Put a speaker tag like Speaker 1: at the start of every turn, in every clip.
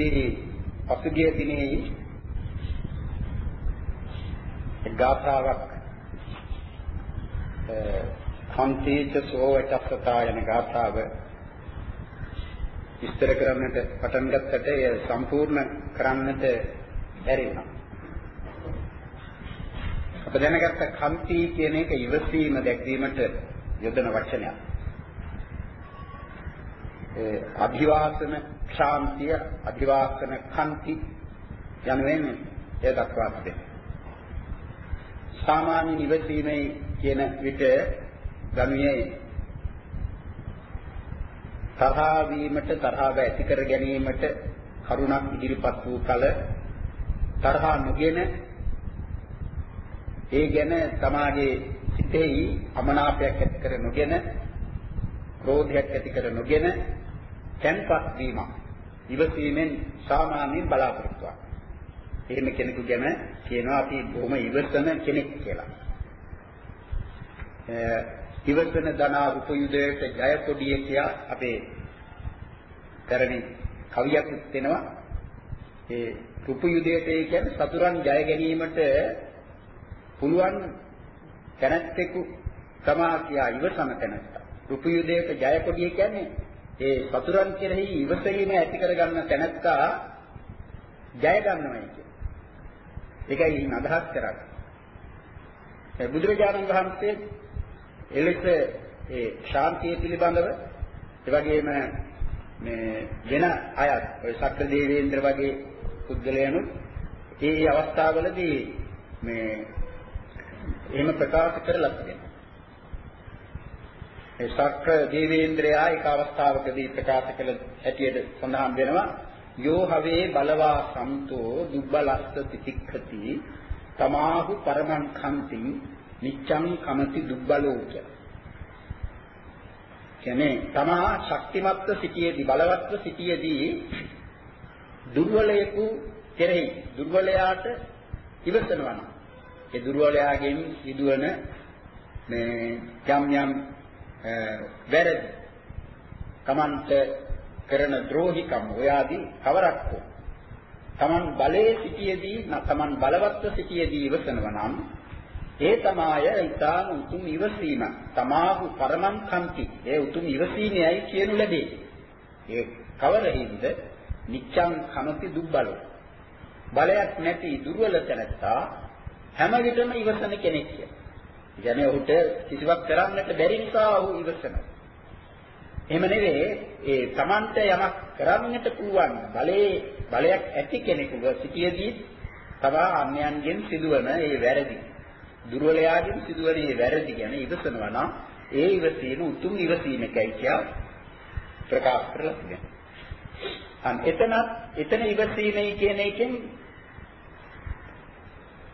Speaker 1: ඒ පසුගිය දිනේ ගාථාවක් කන්තේච සෝවචස්සතා යන ගාථාව විස්තර කරන්නට පටන් ගත්තට එය සම්පූර්ණ කරන්නට බැරි වුණා. අප දැනගත්ත කන්ති කියන එක ඉවසීම දැක්වීමට යොදන වචනයක්. ඒ අභිවාසන ශාන්තිය අභිවාසන කන්ති යනුවෙන් එය දක්වා තිබෙනවා. සාමාන්‍ය නිවසීමේ කියන විට ගනුයේ තරහා වීමට තරහව ඇති කර ගැනීමට කරුණක් ඉදිරිපත් වූ කල තරහා නොගෙන ඒ ගැන තමාගේ සිතෙහි අමනාපයක් ඇති කර නොගෙන ක්‍රෝධයක් ඇති කර නොගෙන තැන්පත් වීම ඉවසීමෙන් සාමාන්‍යයෙන් බලාපොරොත්තු වෙනවා. එහෙම කෙනෙකු ගැන කියනවා අපි බොහොම ඉවසන කෙනෙක් කියලා. ඉවසන දනා උපයුදයට ජය කොඩිය කියා අපේ පැරණි කවියක් දෙනවා. ඒ උපයුදයට ඒ කියන්නේ සතුරන් ජය ගැනීමට පුළුවන් තැනැත්තෙකු තමා කියා ඉවසන තැනැත්තා. උපයුදයට ජය කොඩිය කියන්නේ ඒ සතුරන් කෙරෙහි ඉවසීම ඇති කරගන්න තැනැත්තා ජය ගන්නවයි කියන්නේ. ඒකයි අදහස් කරන්නේ. බුදුරජාණන් වහන්සේ එලෙස ඒ ශාන්තිය පිළිබඳව ඒ වගේම මේ වෙන අයත් ඔය සක්‍ර දේවේන්ද්‍ර වගේ පුද්ගලයන්ුත් ඒ අවස්ථාවලදී මේ එහෙම ප්‍රකාශ කරලා තියෙනවා. ඒ සක්‍ර දේවේන්ද්‍රයා එක අවස්ථාවකදී ප්‍රකාශ කළ හැටියට සඳහන් වෙනවා යෝ හවේ බලවා සම්තෝ දුබ්බලස්ස තිතික්ඛති තමාහු පරමං khන්ති නිච්ඡං කමති දුබ්බලෝ කියන්නේ තමා ශක්තිමත්ව සිටියේදී බලවත්ව සිටියේදී දුර්වලයෙකු කෙරෙහි දුර්වලයාට ඉවසනවා නම් ඒ දුර්වලයාගෙන් සිදුවන මේ යම් යම් වැරදි තමන්ට කරන ද්‍රෝහිකම් ඔයාදී කවරක් හෝ තමන් බලයේ සිටියේදී තමන් බලවත්ව සිටියේදී ඉවසනවා නම් ඒ තමාය ඊටාම උතුම් ඉවසීම. තමාහු පරමං කන්ති. ඒ උතුම් ඉවසීමයි කියනු ලැබේ. ඒ කවරෙහිද? නිච්ඡං කනති දුබ්බලෝ. බලයක් නැති දුර්වල තැනත්තා හැම විටම ඉවසන කෙනෙක් කියලා. කියන්නේ ඔහුට කිසිවක් කරන්නට බැරි නිසා ඔහු ඉවසනවා. එහෙම නෙවෙයි ඒ Tamante යමක් කරන්නට පුළුවන් බලයේ බලයක් ඇති කෙනෙකුව සිටියේදී තවා අන්‍යයන්ගෙන් සිදුවන ඒ වැරදි දුර්වලයාගෙන් සිදුවන මේ වැරදි ගැන ඉවසනවා නම් ඒ ඉවසීම උතුම් ඉවසීමකයි කියලා ප්‍රකාශ කරලා තිබෙනවා. අන් එතන එතන ඉවසීමයි කියන එකෙන්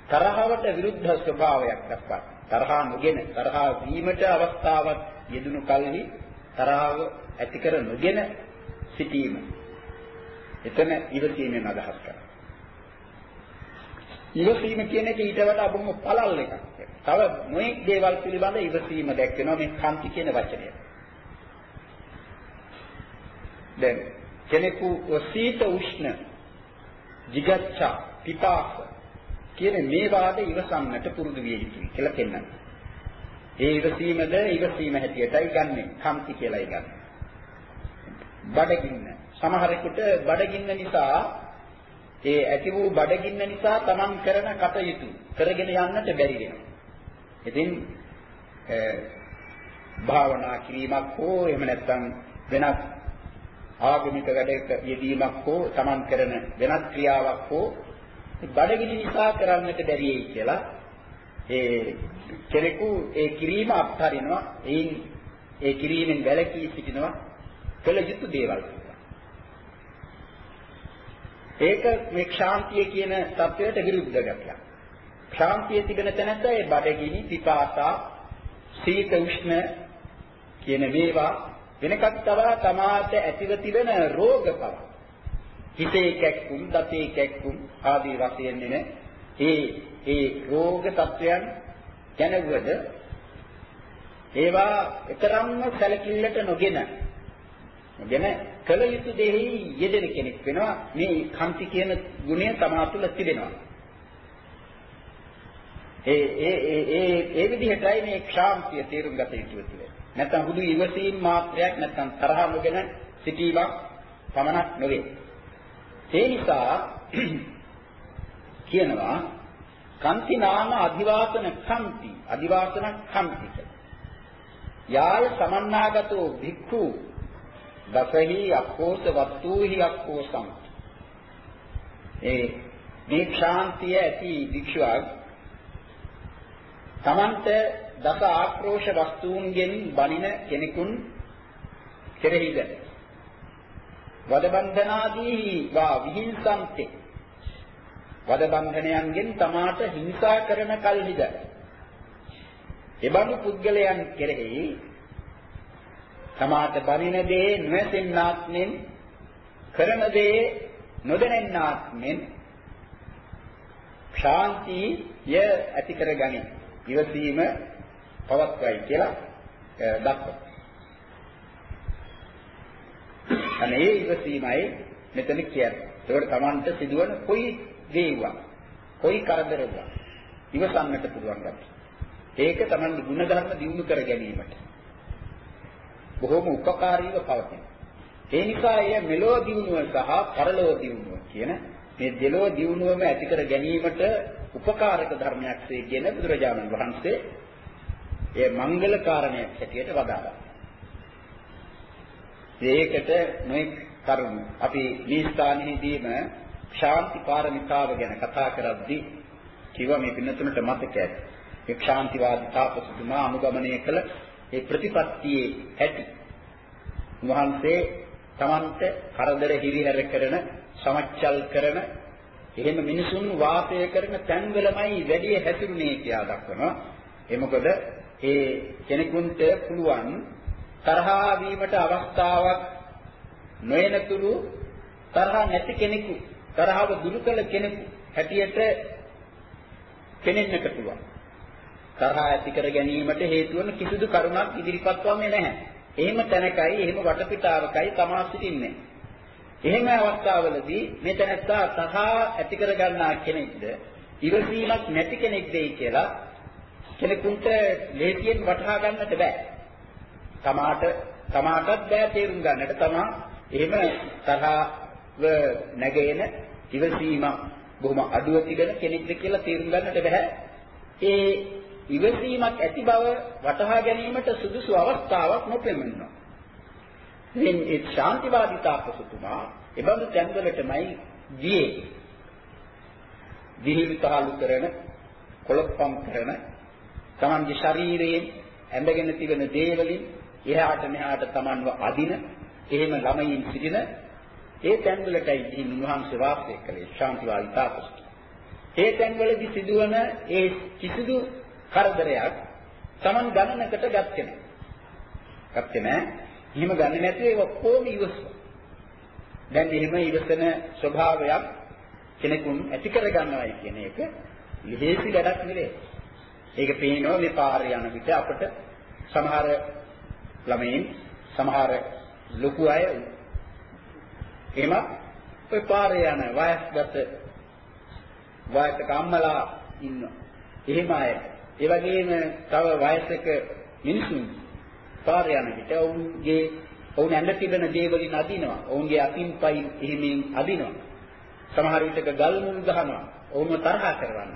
Speaker 1: තරහවට විරුද්ධ ස්වභාවයක් දක්වනවා. තරහා නොගෙන තරහා වීමට අවස්ථාවක් යෙදුණු කල්හි තරහව ඇති කර නොගෙන සිටීම. එතන ඉවසීමෙන් අදහස් කරනවා. ඉවසීම කියන එක ඊට වඩා බොහොම පළල් එකක්. තව මොෙක් දේවල් පිළිබඳ ඉවසීම දැක්වෙනවා මේ කාන්ති කියන වචනය. දැන් කෙනෙකු සීත උෂ්ණ jigaccha පිපාස කියන මේ වාද ඉවසන්නට පුරුදු විය යුතුයි කියලා පෙන්වනවා. ඒ ඉවසීමද ඉවසීම හැටියටයි ගන්නෙ. කාන්ති කියලායි ගන්නෙ. බඩගින්න සමහරෙකුට බඩගින්න නිසා ඒ ඇති වූ බඩගින්න නිසා තමන් කරන කටයුතු කරගෙන යන්නට බැරි වෙනවා. ඉතින් භාවනා කිරීමක් හෝ එහෙම නැත්නම් වෙනත් ආගමික වැඩක යෙදීමක් හෝ තමන් කරන වෙනත් ක්‍රියාවක් හෝ බඩගිනි නිසා කරන්නට බැරි වෙයි කියලා ඒ කෙනෙකු ඒ කිරීම අත්හරිනවා. එයින් ඒ කිරීමෙන් වැළකී සිටිනවා කළ යුතු දේවල්. ඒක මේ ශාන්තිය කියන தത്വයට විරුද්ධ ගැටයක්. ශාන්තිය තිබෙන තැනට ඒ බඩගිනි, පිපාසා, සීත උෂ්ණ කියන මේවා වෙනකක් තවා තමාට ඇතිව තිබෙන රෝගපව හිතේ කැක්කුම්, දතේ කැක්කුම් ආදී වශයෙන් නෙන ඒ ඒ රෝග තත්වයන් දැනවද ඒවා ඊතරම්ම සැලකිල්ලට නොගෙන නොගෙන කල යුතු දෙෙහි යෙදෙන කෙනෙක් වෙනවා. මේ කන්ති කියන ගුණය තමා තුළ තිබෙනවා. ඒ ඒ ඒ ඒ විදිහටයි මේ ක්ෂාන්තිය තේරුම් ගත යුතු වෙන්නේ. නැත්නම් හුදු ඉවසීම් මාත්‍රයක් නැත්නම් තරහ නොගෙන සිටීමක් පමණක් නෙවෙයි. ඒ නිසා කියනවා කන්ති නාම අදිවාසන කන්ති අදිවාසන කන්ති යාය සමන්නාගතෝ භික්ඛු දසහි අක්කෝස වස්තුහි අක්කෝසං. ඒ දීක්ෂාන්තිය ඇති භික්ෂුවක් තමන්ට දස ආක්‍රෝෂ වස්තුන්ගෙන් බණින කෙනෙකුන් කෙරෙහිද? වද බන්ධනාදී වා විහිංසන්තේ වද බන්ධනයන්ගෙන් තමාට හිංසා කරන කල්හිද එබඳු පුද්ගලයන් කෙරෙහි තමාට බරින දේ නොඇසෙන්නාක් මෙන් කරන දේ නොදැනෙන්නාක් මෙන් ශාන්තිය ඇති කරගනි. ඉවසීම පවත්වයි කියලා දක්වනවා. අනේ ඒ ඉවසීමයි මෙතන කියන්නේ. ඒකට Tamanට සිදුවන කොයි දේවක්, කොයි කරදරයක් ඉවසන්නට පුළුවන් ගැටි. ඒක Tamanගේ ಗುಣධර්ම දියුණු කර ගැනීමට බොහෝම උපකාරීව පවතින. ඒ නිසා එය මෙලෝ දියුණුව සහ පරලෝ දියුණුව කියන මේ දෙලෝ දියුණුවම ඇති කර ගැනීමට උපකාරක ධර්මයක්සේ කියන බුදුරජාණන් වහන්සේ ඒ මංගල කාරණයක් හැටියට වදාළා. ඒකට නොඑක් කරුණු අපි මේ ස්ථානයේදීම ශාන්ති පාරමිතාව ගැන කතා කරද්දී කිව්වා මේ පින්නතුනට මතකයි. ඒ ශාන්තිවාදී තාපසතුමා අනුගමනය කළ ඒ ප්‍රතිපත්තියේ ඇති. වහන්සේ තමන්ට කරදර හිරිහැර කරන, සමච්චල් කරන, එහෙම මිනිසුන් වාසය කරන තැන්වලමයි වැඩි හැසිරුනේ කියලා දක්වනවා. ඒ මොකද ඒ කෙනෙකුට පුළුවන් තරහා වීමට අවස්ථාවක් නොයනතුරු තරහ නැති කෙනෙකු තරහව දුරු කළ කෙනෙකු හැටියට පෙනෙන්නට පුළුවන්. තරහ ඇති කර ගැනීමට හේතු වන කිසිදු කරුණක් ඉදිරිපත් වන්නේ නැහැ. එහෙම තැනකයි එහෙම වටපිටාවකයි තමා සිටින්නේ. එහෙම අවස්ථාවලදී මේ තැනත්තා තරහ ඇති කර ගන්නා කෙනෙක්ද ඉවසීමක් නැති කෙනෙක්දයි කියලා කෙනෙකුට ලේසියෙන් වටහා ගන්නට බෑ. තමාට තමාටත් බෑ තේරුම් ගන්නට තමා එහෙම තරහව නැගෙන ඉවසීම බොහොම අඩුව තිබෙන කෙනෙක්ද කියලා තේරුම් ගන්නට බෑ. ඒ ඉවසීමක් ඇති බව වටහා ගැනීමට සුදුසු අවස්ථාවක් නොපෙමෙනවා. ඉතින් ඒ ශාන්තිවාදී තාපසතුමා එබඳු තැන්වලටමයි ගියේ. විහිළුතාලු කරන, කොලොප්පම් කරන, තමන්ගේ ශරීරයෙන් ඇඳගෙන තිබෙන දේවලින් එහාට මෙහාට තමන්ව අදින, එහෙම ළමයින් සිටින ඒ තැන්වලටයි ගිහින් උන්වහන්සේ වාසය කළේ ශාන්තිවාදී තාපසතුමා. ඒ තැන්වලදී සිදුවන ඒ කිසිදු කරදරයක් Taman ගණනකට ගත්තේ නැහැ. ගත්තේ නැහැ. එහෙම ගන්නේ නැතුව ඒක ඔක්කොම ඉවසුවා. දැන් එහෙම ඉවසන ස්වභාවයක් කෙනෙකුන් ඇති කර ගන්නවයි කියන එක ලිහිසි වැඩක් නෙවෙයි. ඒක පේනවා මේ පාරේ යන විට අපට සමහර ළමයින් සමහර ලොකු අය එහෙම ඔය පාරේ යන වයස්ගත වයසක අම්මලා ඉන්නවා. එහෙම අය ඒ වගේම තව වයසක මිනිසුන් පාර යන විට ඔවුන්ගේ ඔවුන් ඇඳ තිබෙන දේවලින් අදිනවා. ඔවුන්ගේ අතින් පයින් එහෙමින් අදිනවා. සමහර විටක ගල් මුල් ගහනවා. ඔවුන්ව තරහ කරවන්න.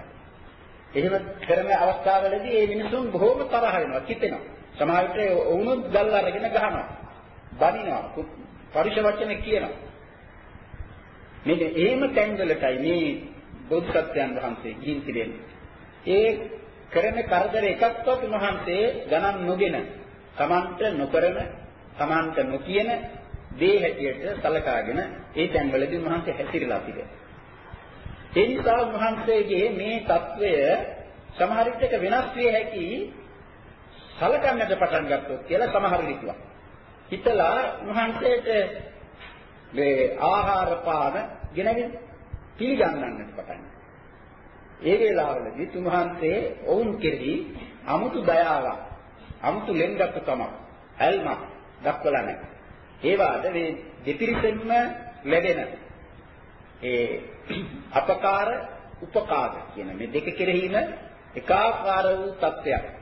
Speaker 1: එහෙම කරන අවස්ථාවලදී මේ මිනිසුන් බොහෝම තරහ වෙනවා, කිපෙනවා. සමහර විට ඔවුනුත් ගල් අරගෙන ගහනවා. බනිනවා. පරිශ වචන කියනවා. මේ එහෙම තැන්වලටයි මේ බෝධිසත්වයන් වහන්සේ ගිහින් තිබෙන්නේ. ඒ කරන කරදර එකක්වත් උන්වහන්සේ ගණන් නොගෙන තමන්ට නොකරන තමන්ට නොකියන දේ හැටියට සලකාගෙන ඒ තැන්වලදී උන්වහන්සේ හැසිරලා තිබෙනවා. ඒ නිසා උන්වහන්සේගේ මේ తත්වය සමහර විටක වෙනස් විය හැකි සලකන්නට පටන් ගත්තොත් කියලා සමහර විටුවා. හිතලා උන්වහන්සේට මේ ආහාර පාන ගෙනගෙන පිළිගන්නන්නට පටන් ඒ වෙලාවලදී උන්වහන්සේ ඔවුන් කෙරෙහි අමුතු දයාවක්, අමුතු ලෙන්ගත්කමක්, ඇල්මක් දක්වලා නැහැ. ඒ වාද මේ දෙපිරිසෙන්ම ලැබෙන ඒ අපකාර උපකාර කියන මේ දෙක කෙරෙහිම එකාකාර වූ තත්ත්වයක්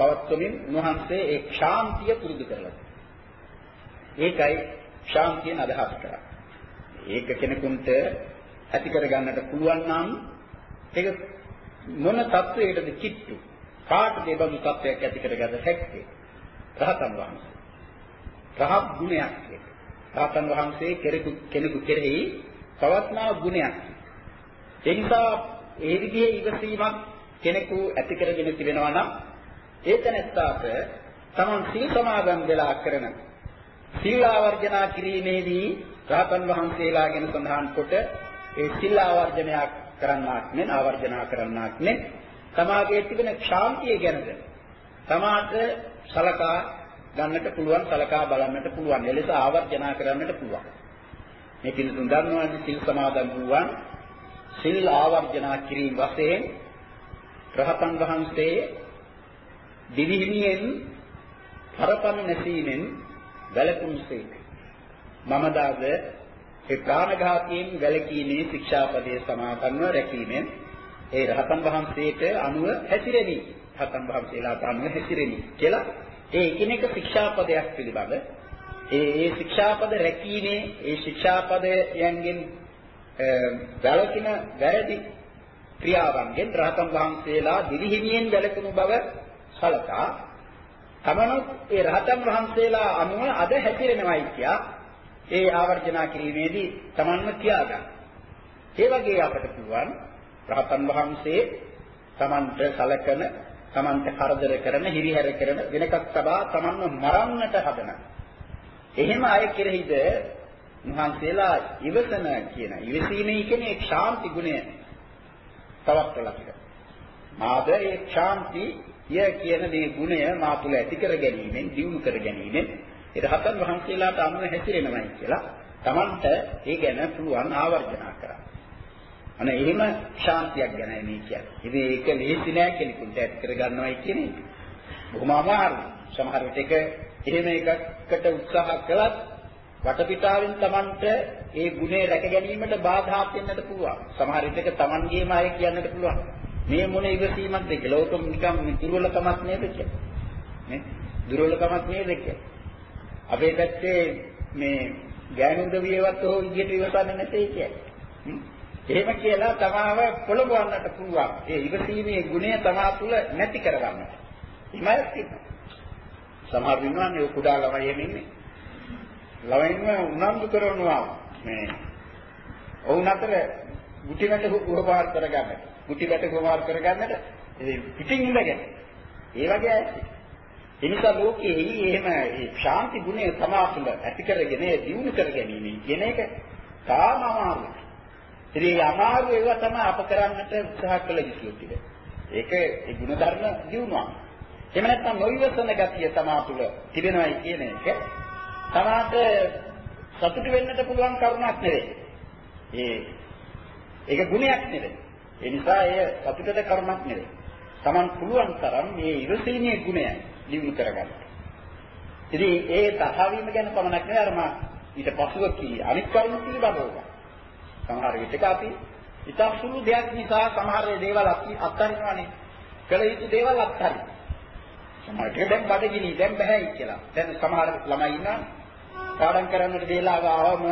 Speaker 1: පවත්වමින් උන්වහන්සේ ඒ ශාන්තිය පුරුදු කරලා ඒකයි ශාන්තියෙන් අදහස් කරන්නේ. ඒක කෙනෙකුට ඇති කර ගන්නට පුළුවන් නම් ඒක මොන තත්වයකටද කිට්ටු කාටද ඒ බඳු තත්වයක් ඇති කරගත හැක්කේ රහතන් වහන්සේ. රහත් ගුණයක් ඒක. රහතන් වහන්සේ කෙනෙකු කෙනෙකු කෙරෙහි පවත්නා ගුණයක්. ඒ නිසා ඒ විදිහේ ඉවසීමක් කෙනෙකු ඇති කරගෙන තිබෙනවා නම් ඒ තැනැත්තාට තමන් සීල් සමාදන් වෙලා කරන සීල ආවර්ජනා කිරීමේදී රහතන් වහන්සේලා ගැන සඳහන් කොට ඒ සීල ආවර්ජනයක් කරන්නාක් නෙන් ආවර්ජනා කරන්නාක් නෙන් තමාගේ තිබෙන ශාන්තිය ගැනද තමාට සලකා ගන්නට පුළුවන් සලකා බලන්නට පුළුවන්. එලෙස ආවර්ජනා කරන්නට පුළුවන්. මේ පිළිතුන් දන්නවනේ සීල් සමාදන් වූවන් සීල් ආවර්ජනා කිරීම වශයෙන් රහතන් වහන්සේ දිවිහිමියෙන් පරපණ නැසීමෙන් වැළකුම්සේක. මම දාද ඒ ප්‍රාණඝාතයෙන් වැළකීමේ ශික්ෂාපදයේ සමාදන්ව රැකීමෙන් ඒ රහතන් වහන්සේට අනුව හැසිරෙමි. රහතන් වහන්සේලාට අනුව හැසිරෙමි කියලා ඒ එකිනෙක ශික්ෂාපදයක් පිළිබඳ ඒ ඒ ශික්ෂාපද රැකීමේ ඒ ශික්ෂාපදයන්ගෙන් වැළකින වැරදි ක්‍රියාවන්ගෙන් රහතන් වහන්සේලා දිවිහිමියෙන් වැළකුණු බව සලකා තමනුත් ඒ රහතන් වහන්සේලා අනුව අද හැසිරෙනවයි කියා ඒ ආවර්ජනා කිරීමේදී තමන්ම කියාගන්න. ඒ වගේ අපට පුළුවන් රහතන් වහන්සේ තමන්ට සලකන තමන්ට කරදර කරන හිරිහැර කරන වෙනකක් තබා තමන්ව මරන්නට හදන. එහෙම අය කෙරෙහිද මහන්සියලා ඉවසන කියන ඉවසීමේ කියන්නේ ශාන්ති ගුණය තවත්වලා තියෙනවා. මාද ඒ ශාන්ති ය කියන මේ ගුණය මා තුළ ඇති කර ගැනීමෙන් දියුණු කර ගැනීමෙන් ඒ රහතන් වහන්සේලාට අනුව හැසිරෙනවයි කියලා Tamanට ඒ ගැන පුළුවන් ආවර්ජනා කරන්න. අනේ එහෙම ශාන්තියක් ගැනයි මේ කියන්නේ. ඉතින් ඒක ලේසි නෑ කෙනෙකුට ඇති කර ගන්නවයි කියන එක. බොහොම අමාරුයි. සමහර විටක එහෙම එකකට උත්සාහ කළත් වටපිටාවෙන් Tamanට ඒ ගුණය රැක ගැනීමට බාධා වෙන්නට පුළුවන්. සමහර විටක Tamanගේම අය කියන්නට පුළුවන්. මේ මොන ඉවසීමක්ද කියලා. ඕක නිකන් දුර්වලකමක් නේද කියලා. නේ? දුර්වලකමක් නේද කියලා. අපේ පැත්තේ මේ ගෑනු උදවියවත් හෝ විදියට ඉවසන්නේ නැtei කියන්නේ. එහෙම කියලා තමාව පොළඹවන්නට පුළුවන්. ඒ ඉවසීමේ ගුණය තමා තුළ නැති කරගන්නට. හිමයක් තියෙනවා. සමහර වින්නන්නේ කුඩා ළමයි එහෙම ඉන්නේ. ළමයින්ම උනන්දු කරනවා මේ ඔවුන් අතර මුටිමැට උපකාර කරගන්නට. කුටි වැට ප්‍රමාද කරගන්නට පිටින් ඉඳගෙන ඒ වගේ ඇයි ඒ නිසා ලෝකයේ එහෙම ඒ ශාන්ති ගුණය සමාසුල ඇති කරගෙන දියුණු කර ගැනීම කියන එක තාම අමාරුයි. ඉතින් අමාරු ඒවා තමයි අප කරන්නට උත්සාහ කළ යුතු ටික. ඒක ඒ ගුණ ධර්ම දියුණුවක්. එහෙම නැත්නම් නොවිවසන ගතිය තමා තුළ තිබෙනවයි කියන එක තමාට සතුට වෙන්නට පුළුවන් කරුණක් නෙවෙයි. ඒ ඒක ගුණයක් නෙවෙයි. ඒ නිසා එය සතුටට කරුණක් නෙවෙයි. Taman පුළුවන් තරම් මේ ඉවසීමේ ගුණය දිනු කරගන්න. ඉතින් ඒ තහවීම ගැන පමණක් නෙවෙයි අර මා ඊට පසුව කී අනිත් කරුණු පිළිබඳව. සමහර විටක අපි ඉතා සුළු දෙයක් නිසා සමහර දේවල් අපි අත්හරිනවානේ. කළ යුතු දේවල් අත්හරින. සමහරට දැන් බඩගිනි දැන් බෑයි කියලා. දැන් සමහර ළමයි ඉන්නවා පාඩම් කරන්නට වේලාව ආවම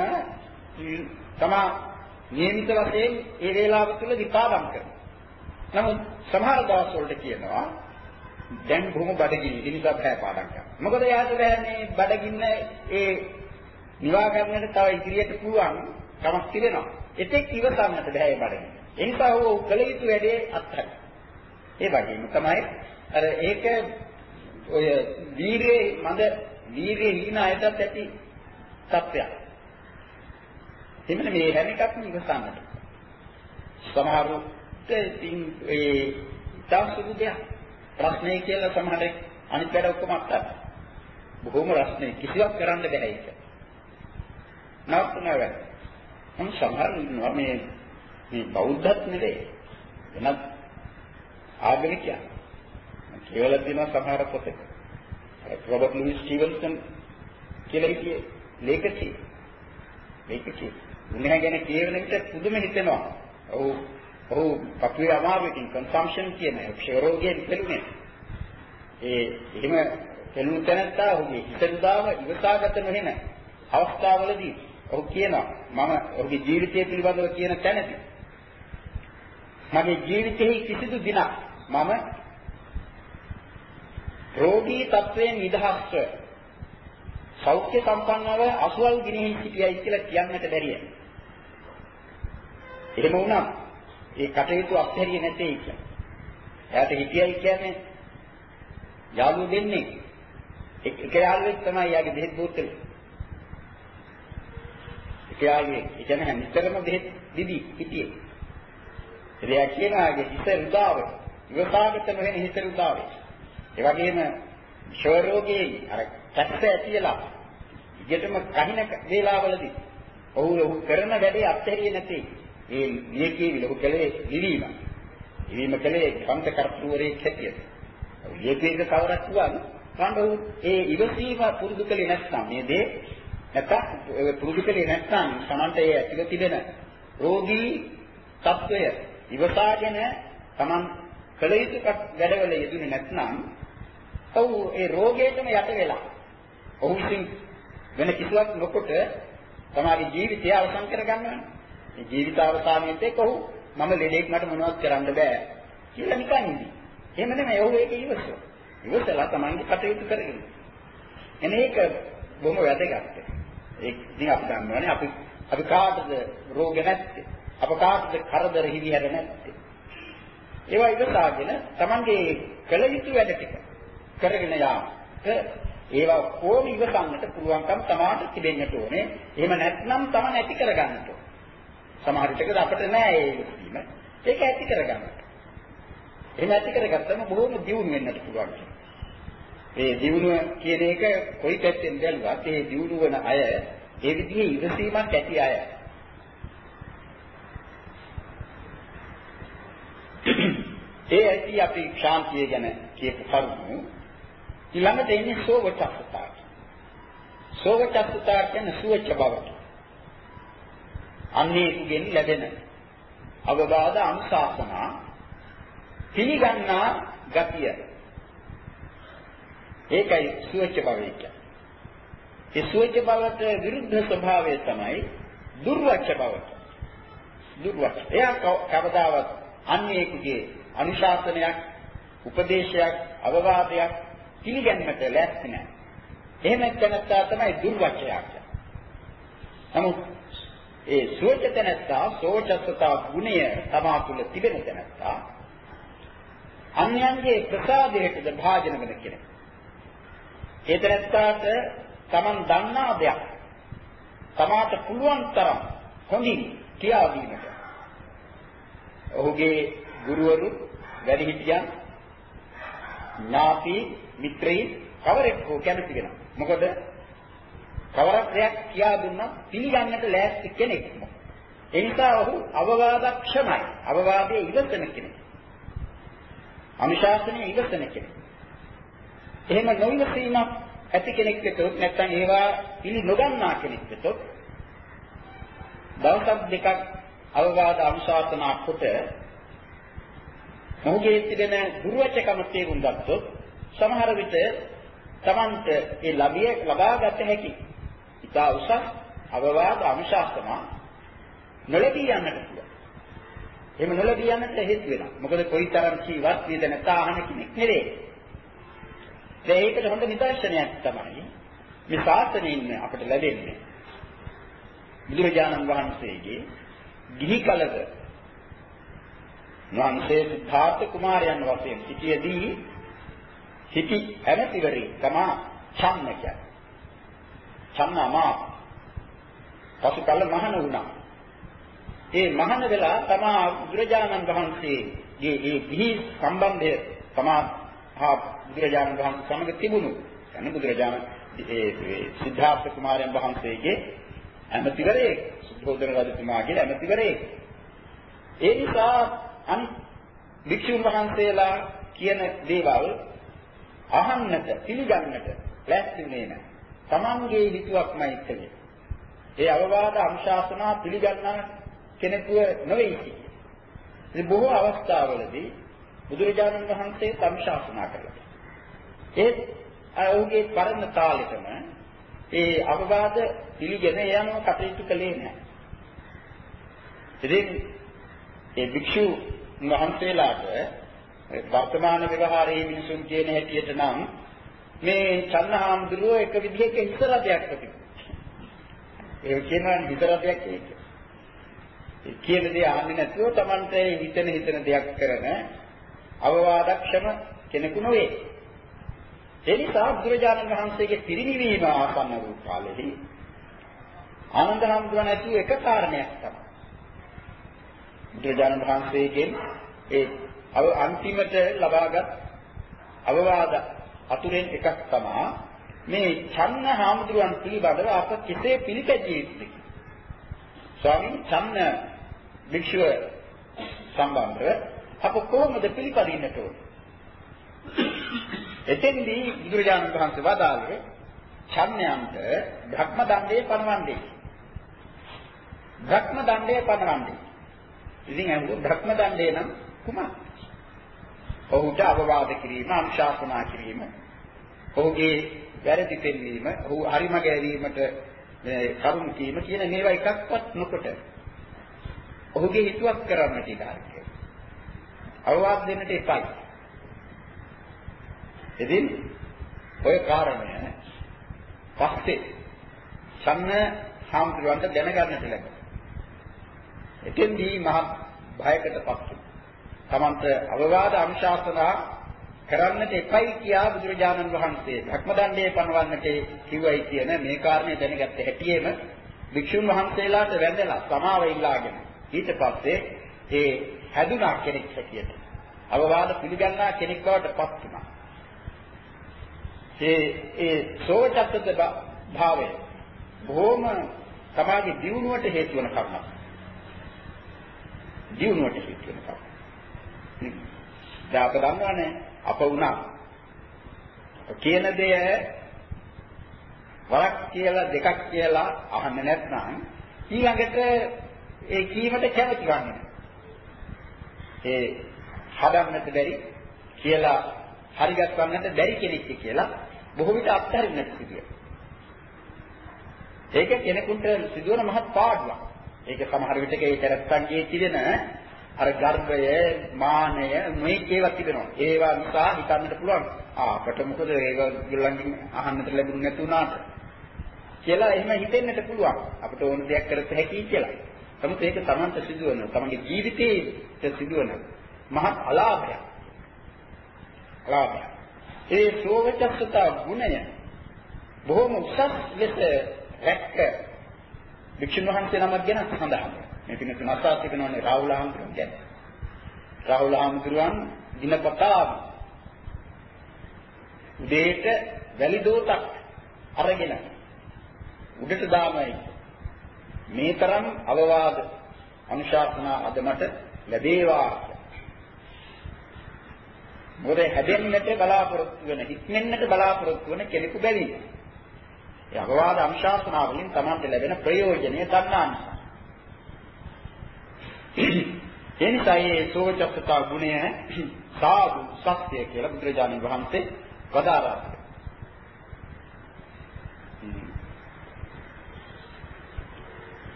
Speaker 1: තමා නියමිත වශයෙන් ඒ වේලාව තුළ විපාදම් කරනවා. නමුත් සමහර දවස් වලට කියනවා දැන් බොහොම බඩගිනි ඒ නිසා බෑ පාඩම් කරන්න. මොකද එයාට බෑ මේ බඩගින්න ඒ නිවා ගන්නට තව ඉදිරියට පුළුවන් කමක් තිබෙනවා. එතෙක් ඉවසන්නට බෑ මේ බඩගින්න. ඒ නිසා ਉਹ කළ යුතු වැඩේ අත්හරින. ඒ වගේම තමයි අර ඒක ඔය වීරියේ මන්ද වීරියේ හිණ අයටත් ඇති තත්ත්වයක්. එමෙන්න මේ හැම එකක්ම ඉවසන්නට. සමහරුත් ඉතින් ඒ තාසුදු දෙයක් ප්‍රශ්නේ කියලා සමහර අනිත් වැඩ ඔක්කොම අත්හරිනවා. බොහොම රස්නේ කිසිවක් කරන්න බෑ ඒක. නවත්වනවා. මම සමහර ඉන්නවා මේ මේ බෞද්ධත් නෙවෙයි. වෙනත් ආගමිකයන්. කියලා තියෙනවා සමහර පොතේ. රොබර්ට් ලුයිස් ස්ටිවන්සන් කියලා හිටියේ ලේඛකී. ලේඛකී. උන්හැ ගැන කියවන විට පුදුම හිතෙනවා. ඔව් ඔව් පපුවේ අමාරුවකින් කන්සම්ප්ෂන් කියන ක්ෂය රෝගයෙන් පෙළුනේ. ඒ එහෙම පෙළුණු තැනත්තා ඔහුගේ හිතදාව ඉවසාගත නොහෙන අවස්ථාවලදී ඔහු කියනවා මම ඔහුගේ ජීවිතය පිළිබඳව කියන තැනදී මගේ ජීවිතයේ කිසිදු දිනක් මම රෝගී තත්වයෙන් නිදහස්ව සෞඛ්‍ය සම්පන්නව අසුවල් ගිනිහි සිටියයි කියලා කියන්නට බැරිය. එහෙම වුණා ඒ කටයුතු අත්හැරියේ නැtei කියලා. එයාට හිතියයි කියන්නේ යාළුවෝ දෙන්නේ එක යාළුවෙක් තමයි යාගේ දෙහෙත් බෝතලේ. එක යාළුවෙක්. ඒ කියන්නේ හැමතරම දෙහෙත් දිදි හිටියේ. එයා කියනාගේ හිත උදාව ඉවසාගත නොවන හිත උදාවේ. ඒ වගේම ෂෝර් රෝගයේ අර කැස්ස ඇතිලා ඊටම කහින වේලාවලදී ඔහු ඔහු කරන වැඩේ අත්හැරියේ නැtei. ඒ ලියකීවි ලොකු කලේ ලිවීම. ලිවීම කලේ කන්ත කර්තෘවරයෙක් හැටියට. ලියකීවි කවරක් වුණත් කාණ්ඩෝ ඒ ඉවසීම පුරුදු කලේ නැත්නම් මේ දේ නැත්නම් පුරුදු කලේ නැත්නම් Tamanට ඒ ඇතිව තිබෙන රෝගී తত্ত্বය ඉවසාගෙන Taman කළ යුතු වැඩවල යෙදුනේ නැත්නම් ඔව් ඒ රෝගයටම යට වෙලා ඔහු විසින් වෙන කිසිවක් නොකොට තමගේ ජීවිතය අවසන් කරගන්නවා. මේ ජීවිත අවසානයේදී කොහොම මම ලෙඩෙක් මට මොනවත් කරන්න බෑ කියලා නිකන් ඉන්නේ. එහෙම නෙමෙයි ඔහු ඒක ඉවසුවා. ඉවසලා තමන්ගේ කටයුතු කරගෙන. එනේ ඒක බොහොම වැදගත්. ඒක ඉතින් අපි දන්නවනේ අපි අපි කාටද රෝග නැත්තේ? අප කාටද කරදර හිවිහැර නැත්තේ? ඒවා ඉවසාගෙන තමන්ගේ කළ යුතු වැඩ ටික කරගෙන යාමට ඒවා කොහොම ඉවසන්නට පුළුවන්කම් තමාට තිබෙන්නට ඕනේ. එහෙම නැත්නම් තම නැති කරගන්නට ඕනේ. සමහර විටක අපිට නෑ ඒ ඉවසීම. ඒක ඇති කරගන්න. එහෙම ඇති කරගත්තම බොහොම දියුණු වෙන්නට පුළුවන්. ඒ දියුණුව කියන එක කොයි පැත්තෙන් බැලුවත් ඒ දියුණු වන අය ඒ විදිහේ ඉවසීමක් ඇති අය. ඒ ඇති අපි ශාන්තිය ගැන කියපු කරුණු ඊළඟට එන්නේ සෝවචස්සතාව. සෝවචස්සතාව කියන්නේ සුවච බවට. අන්නේගෙන් ලැබෙන අවබෝධ අනුශාසනා පිළිගන්නා ගතිය. ඒකයි සුවච භවය කියන්නේ. ඒ සුවච භවට විරුද්ධ ස්වභාවය තමයි දුර්වච භවට. දුර්වච. එයා කවදාවත් අන්නේකගේ අනුශාසනයක්, උපදේශයක්, අවවාදයක් පිළිගන්නට ලෑස්ති නැහැ. එහෙම නැත්නම් තමයි දුර්වචයක්. නමුත් ඒ සෝච තැනත්තා සෝචස්සතා ගුණය තමා තුළ තිබෙන තැනත්තා අන්‍යයන්ගේ ප්‍රසාදයටද භාජන වෙන කෙනෙක්. ඒ තැනත්තාට තමන් දන්නා දෙයක් තමාට පුළුවන් තරම් හොඳින් කියා දීමට ඔහුගේ ගුරුවරු වැඩිහිටියන් ඥාති මිත්‍රයි කවරෙක් හෝ කැමති වෙනවා. මොකද කවරක් දෙයක් කියා දුන්නත් පිළිගන්නට ලෑස්ති කෙනෙක්. ඒ නිසා ඔහු අවවාදක්ෂමයි. අවවාදයේ ඉවසන කෙනෙක්. අනුශාසනයේ ඉවසන කෙනෙක්. එහෙම නොඉවසීමක් ඇති කෙනෙක් වෙතොත් නැත්නම් ඒවා පිළි නොගන්නා කෙනෙක් වෙතොත් දවසක් දෙකක් අවවාද අනුශාසනා කොට මොහුගේ තිබෙන දුර්වචකම තේරුම් ගත්තොත් සමහර විට Tamanට ඒ ලබිය ලබාගත හැකි ඉතා උසස් අවවාද අනුශාසනා නොලැබී යන්නට පුළුවන්. එහෙම නොලැබී යන්නට හේතු වෙනවා. මොකද කොයිතරම් ජීවත් වේද නැත අහන කෙනෙක් නෙවේ. දැන් ඒකට හොඳ නිදර්ශනයක් තමයි මේ ශාසනයෙන් අපට ලැබෙන්නේ. බුදුරජාණන් වහන්සේගේ ගිහි කලක වහන්සේ සිද්ධාර්ථ කුමාරයන් වශයෙන් සිටියේදී සිටි ඇමතිවරේ තමා චන්නක. චන්නමා පසු කල මහණ වුණා. ඒ මහණ වෙලා තමා බුදුරජාණන් වහන්සේගේ ඒ ගිහි සම්බන්ධය තමා හා බුදුරජාණන් වහන්සේ සමග තිබුණු. يعني බුදුරජාණන් ඒ සිද්ධාර්ථ කුමාරයන් වහන්සේගේ ඇමතිවරේ සුද්ධෝදන රජතුමාගේ ඇමතිවරේ ඒ නිසා අනිත් වික්ෂුන් වහන්සේලා කියන දේවල් අහන්නට පිළිගන්නට ලෑස්ති වෙන්නේ නැහැ. Tamanගේ හිතුවක්මයි කළේ. ඒ අවවාද අනුශාසනා පිළිගන්නා කෙනෙකුව නෙවෙයි. ඉතින් බොහෝ අවස්ථාවලදී බුදුරජාණන් වහන්සේ අනුශාසනා කළා. ඒ ඔහුගේ පරණ තාලෙටම ඒ අවවාද පිළිගෙන යනව කටයුතු කළේ නැහැ. ඉතින් ඒ භික්ෂු වහන්සේලාට වර්තමාන ව්‍යවහාරයේ මිනිසුන් කියන හැටියට නම් මේ චන්නහාමුදුරුව එක විදිහක හිතරදයක් තිබුණා. ඒ කියනවා හිතරදයක් ඒක. කියන දේ අහන්නේ නැතුව Tamante හිතන හිතන දෙයක් කරන අවවාදක්ෂම කෙනෙකු නොවේ. ඒ නිසා බුදුරජාණන් වහන්සේගේ පිරිනිවීම ආසන්න වූ කාලෙහි ආනන්ද හාමුදුරුවෝ නැතුව එක කාරණයක් තමයි. බුදුරජාණන් වහන්සේගෙන් ඒ අන්තිමට ලබාගත් අවවාද අතුරෙන් එකක් තමයි මේ චන්න හාමුදුරුවන් පිළිබඳව අප කෙසේ පිළිපැදිය යුතුද ස්වාමීන් චන්න භික්ෂුව සම්බන්ධව අප කොහොමද පිළිපදින්නට ඕන? එතෙන්දී බුදුරජාණන් වහන්සේ වදාළේ චන්නයන්ට භක්ම දණ්ඩේ පනවන්නේ. භක්ම දණ්ඩේ පනවන්නේ. ඉතින් අහුව භක්ම දණ්ඩේ නම් කුමක්ද? ඔහුට අවවාද කිරීම, අනුශාසනා කිරීම, ඔහුගේ වැරදි පෙන්වීම, ඔහු හරිම ගැරීමට කරුණු කීම කියන මේවා එකක්වත් නොකොට ඔහුගේ හිතුවක් කරන්නට ඉඩාරිය. අවවාද දෙන්නට එපයි. ඉතින් ඔය කාරණය පස්සේ සම්න සාම්ප්‍රදායන්ට දැනගන්නට ලැබුණා. එතෙන්දී මහ භයකටපත් වුණා. තමන්ට අවවාද අනුශාසනා කරන්නට එපයි කියා බුදුරජාණන් වහන්සේ ධර්මදණ්ඩේ පනවන්නට කිව්වයි කියන මේ කාරණේ දැනගත්ත හැටියෙම භික්ෂුන් වහන්සේලාට වැඳලා සමාව ඉල්ලාගෙන ඊට පස්සේ ඒ හැදුනා කෙනෙක් හැටියට අවවාද පිළිගන්නා කෙනෙක් බවට පත් වුණා. ඒ ඒ සෝචත්තද භාවය බොහොම සමාජ දියුණුවට හේතු වන කරුණක්. දියුණුවට හේතු වෙන කරුණක්. දැන් අප දන්නවනේ අප වුණා. කියන දේ වරක් කියලා දෙකක් කියලා අහන්න නැත්නම් ඊළඟට ඒ කීමට කැමති වන්නේ. ඒ හදන්නට බැරි කියලා හරිගත් වන්නට බැරි කෙනෙක් කියලා බොහෝ විට අත්හරින්නට සිදුවේ. ඒක කෙනෙකුට සිදුවන මහත් පාඩුවක්. ඒක සමහර විටක ඒ තරත්තන්ගේ තිබෙන අර ගර්භය, මානය මේක ඒවා තිබෙනවා. ඒවා නිසා හිතන්නට පුළුවන්. ආ අපට මොකද ඒක ගොල්ලන්ගෙන් අහන්නට ලැබුණ නැතුණාට කියලා එහෙම හිතෙන්නට පුළුවන්. අපිට ඕන දෙයක් කරත් හැකියි කියලා. නමුත් ඒක Tamanta සිදුවන, තමන්ගේ ජීවිතයේ සිදුවන මහත් අලාභයක්. අලාභයක්. ඒ සෝවචස්සතා ගුණය බොහොම උසස් ලෙස රැක්ක වික්ෂුන් වහන්සේ නමක් ගැන සඳහන් මේ පිළිතුරු අසා තිබෙනවානේ. රාහුල හාමුදුරුවෝ ගැන. රාහුල හාමුදුරුවන් දිනපතා උදේට වැලි දෝතක් අරගෙන උඩට දාමයි. මේ තරම් අවවාද අනුශාසනා අද මට ලැබේවා මොකද හැදෙන්නට බලාපොරොත්තු වෙන හික්මෙන්නට බලාපොරොත්තු වෙන කෙනෙකු බැවින්. ඒ අවවාද අනුශාසනා වලින් Tamante ලැබෙන ප්‍රයෝජනය දන්නා නිසා ඒ නිසා මේ සෝචත්තතා ගුණය සාදු සත්‍ය කියලා බුදුරජාණන් වහන්සේ වදාරා.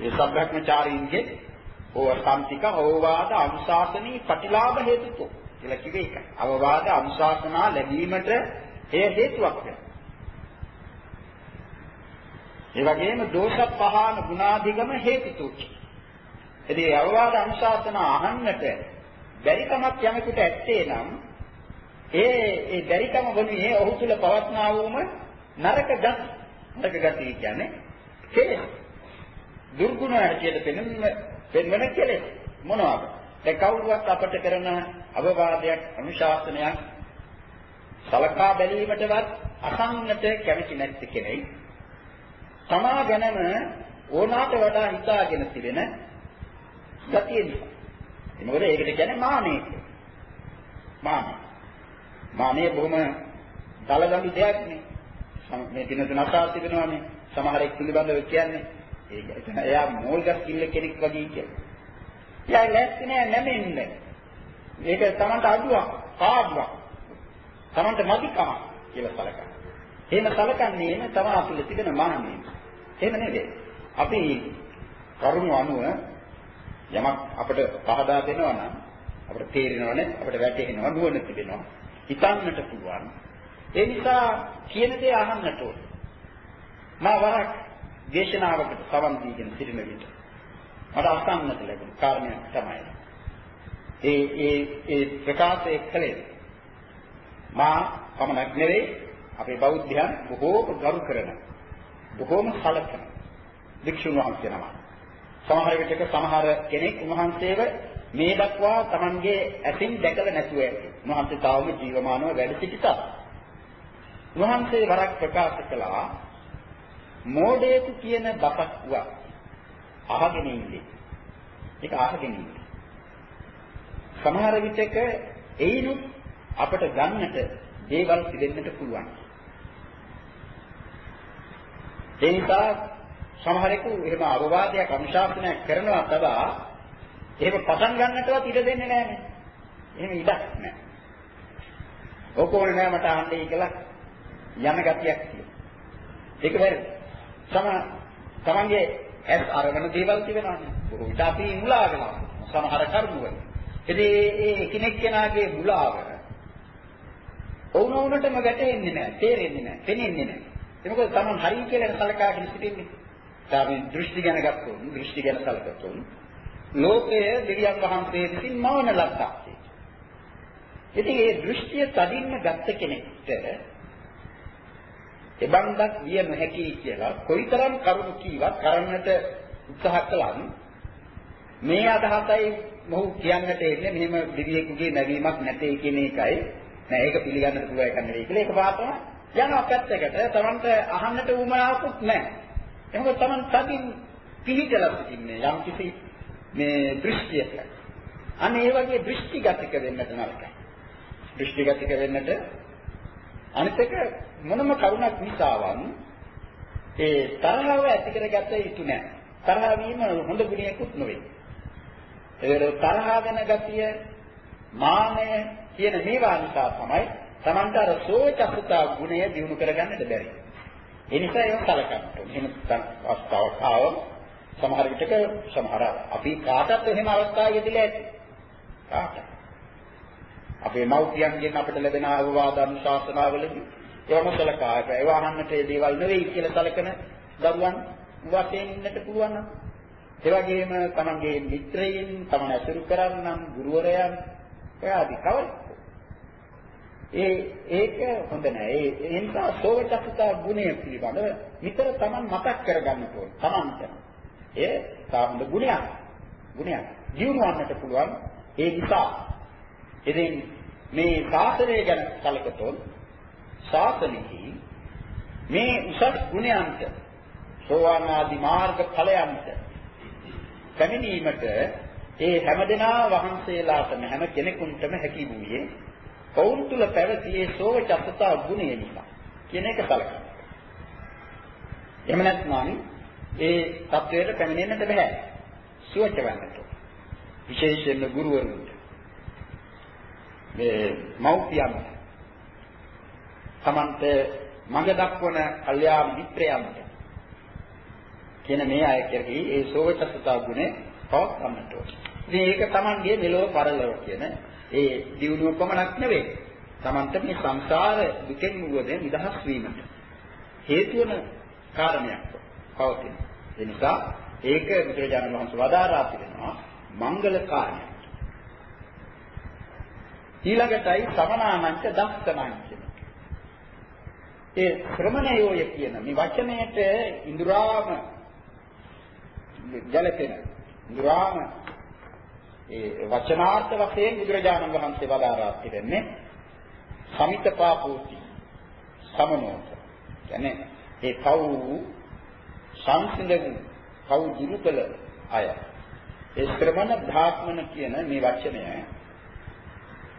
Speaker 1: ඒ සබ්‍රහ්මචාරීන්ගේ ඕව සම්තික ඕවාද අනුශාසනී ප්‍රතිලාභ හේතුතු කියලා කිව්වේ ඒකයි. අවවාද අනුශාසනා ලැබීමට එය හේතුවක් වෙනවා. ඒ වගේම දෝෂ පහන ගුණාධිගම හේතුතුයි. ඉතින් අවවාද අනුශාසන අහන්නට බැරිකමක් යමෙකුට ඇත්තේ නම් ඒ ඒ බැරිකම වන්නේ ඔහු තුල පවත්නා වූම නරක ගති. නරක ගති කියන්නේ කෙලෙස්. දුර්ගුණ හැටියට පෙනෙන පෙන්වන කෙලෙස්. මොනවාද? දැන් කවුරුවත් අපට කරන අවවාදයක් අනුශාසනයක් සලකා බැලීමටවත් අසන්නට කැමති නැති කෙනෙක් තමා ගැනම ඕනාට වඩා හිතාගෙන තිබෙන ගතිය නිසා. මොකද ඒකට කියන්නේ මානෙ. මානෙ. මානෙ බොහොම දලදඬු දෙයක් නේ. මේ දින තුන අසා තිබෙනවානේ සමහරෙක් පිළිබඳව කියන්නේ ඒක එතන එයා මෝල්ගස් කිල්ල කෙනෙක් වගේ කියලා. එයා ලැස්ති නෑ නැමෙන්නේ. මේක Tamanට අඩුවක්, පාඩුවක්. Tamanට මදිකම කියලා සලකනවා. එහෙම සලකන්නේ එන තමා අපිට තිබෙන මානෙ. එහෙම නෙවෙයි. අපි කරුණු අනුව යමක් අපිට පහදා දෙනවා නම් අපිට තේරෙනවනේ අපිට වැටහෙනවා නුවණ තිබෙනවා. හිතන්නට පුළුවන්. ඒ නිසා කියන දේ අහන්නට ඕන. මා වරක් දේශනාවකට සවන් දීගෙන සිටින විට මට අසන්නට ලැබුණ කාරණයක් තමයි. ඒ ඒ ඒ ප්‍රකාශය කළේ මා පමණක් නෙවෙයි අපේ බෞද්ධයන් බොහෝ ගරු කරන බොහෝම සලකන වික්ෂුන් වහන්සේ නම. සමහර විටක සමහර කෙනෙක් උන්වහන්සේව මේ දක්වා Tamanගේ ඇසින් දැකලා නැතුව ඇති. උන්වහන්සේ තාම ජීවමානව වැඩ සිටිතා. උන්වහන්සේ වරක් ප්‍රකාශ කළා මෝඩයෙකු කියන බසක් වුණා. අහගෙන ඉන්නේ. ඒක අහගෙන ඉන්නේ. සමහර විටක එයිනුත් අපට ගන්නට දේවල් පිළිෙන්නට පුළුවන්. ඒ නිසා සමහරෙකු එහෙම අවවාදයක් අනුශාසනයක් කරනවා තබා එහෙම පටන් ගන්නටවත් ඉඩ දෙන්නේ නැහැනේ. එහෙම ඉඩක් නැහැ. ඕක ඕනේ නෑ මට අහන්නේ කියලා යන ගතියක් තියෙනවා. ඒක වැරදි. සම තමන්ගේ ඇස් අරගෙන දේවල් තිබෙනවානේ. බොහෝ විට අපි මුලා වෙනවා. සමහර කර්ම වල. ඉතින් ඒ එකිනෙක කෙනාගේ මුලාව ඔවුනොවුනටම වැටෙන්නේ නැහැ, තේරෙන්නේ නැහැ, පෙනෙන්නේ නැහැ. ඒක මොකද තමන් හරි කියලා සලකාගෙන සිටින්නේ. අපි දෘෂ්ටි ගැන ගත්තොත්, දෘෂ්ටි ගැන සලකතොත් ලෝකය දෙවියන් වහන්සේ විසින් මවන ලද්දක්. ඉතින් ඒ දෘෂ්ටිය තදින්ම ගත්ත කෙනෙක්ට එබන්දක් විය නොහැකි කියලා කොයිතරම් කරුණු කීවත් කරන්නට උත්සාහ කළත් මේ අදහසයි මොහු කියන්නට එන්නේ. මෙහෙම දිවියෙකුගේ නැවීමක් නැtei කියන එකයි. නෑ ඒක පිළිගන්නට පුළුවන් එකක් නෙවෙයි කියලා එකපාරටම යනවා පැත්තකට. තමන්ට අහන්නට උවමනාවකුත් නෑ. එහෙනම් තමන් තදින් පිළිදලා සිටින්නේ යම් කිසි මේ දෘෂ්ටියක අන්න ඒ වගේ දෘෂ්ටිගතක වෙන්නට නරකයි දෘෂ්ටිගතක වෙන්නට අනිත් එක මොනම කරුණක් නිසාවත් ඒ තරහව ඇති කරගත යුතු නැහැ. තරහ වීම හොඳ ගුණයකුත් නෙවෙයි. ඒකට තරහ වෙන ගතිය, මානය කියන මේවා නිසා තමයි Tamanta අර සෝචසුතා ගුණය දිනු කරගන්නට බැරි. ඒ නිසා ඒක කලකන්න ඕනේ. එහෙම අවස්ථාවක් ආවම සමහර විටක සමහර අපි කාටත් එහෙම අවස්ථා යෙදিলা ඇති. කාටත්. අපේ මව්පියන්ගෙන් අපිට ලැබෙන අවවාද අනුශාසනාවලදී ඒවම සලකා ඒව අහන්නට ඒ දේවල් නෙවෙයි කියලා සලකන දරුවන් වශයෙන් ඉන්නට පුළුවන් නම් ඒ වගේම තමන්ගේ මිත්‍රයින් තමන් ඇසුරු කරන්නම් ගුරුවරයන් එයාදී කවර ඒ ඒක හොඳ නෑ. ඒ ඒ නිසා සෝවචක්කතා ගුණය පිළිබඳව නිතර තමන් මතක් කරගන්න ඕන. තමන්ට. ඒ සාහඳ ගුණයක්. ගුණයක්. ජීවවන්නට පුළුවන් ඒ නිසා. ඉතින් මේ ශාසනය ගැන කලකතොත් ශාසනයෙහි මේ උසස් ගුණයන්ට සෝවාන් ආදී මාර්ග ඵලයන්ට පැමිණීමට ඒ හැමදෙනා වහන්සේලාටම හැම කෙනෙකුටම හැකි වූයේ ඔවුන් තුල පැවතියේ සෝවචත්තතා ගුණය නිසා කියන එක සැලකන්න. එහෙම නැත්නම් ඒ தത്വයට පැමිණෙන්නට බෑ. සුවච වෙන්නට. විශේෂයෙන්ම ගුරුවරුන්ට. මේ මෞපියන්ට. Tamante මඟ දක්වන කල්යාණ මිත්‍රයන්ට. කියන මේ අය කෙරෙහි ඒ සෝවචත්තතා ගුණය පවත්වන්නට ඕනේ. ඉතින් ඒක Tamanගේ මෙලොව පරලොව කියන ඒ දියුණුව පමණක් නෙවෙයි. Tamante මේ සංසාර දුකෙන් මුවදෙන් නිදහස් වීමට හේතු වන කාරණයක් පවතින. ඒ නිසා ඒක බුදුරජාණන් වහන්සේ වදාරා තිබෙනවා මංගල කාරණයක්. ඊළඟටයි සමනානංච දස්සනං කියන. ඒ ශ්‍රමණයෝය කියන මේ වචනයට ඉඳුරාම ගැලපෙන ඉඳුරාම ඒ වචනාර්ථ වශයෙන් බුදුරජාණන් වහන්සේ වදාරා තිබෙන්නේ සමිතපාපෝති සමනෝත. කියන්නේ ඒ පව් සංසිඳන පව් දුරු කළ අය. ඒ ශ්‍රමණ ධාත්මන කියන මේ වචනය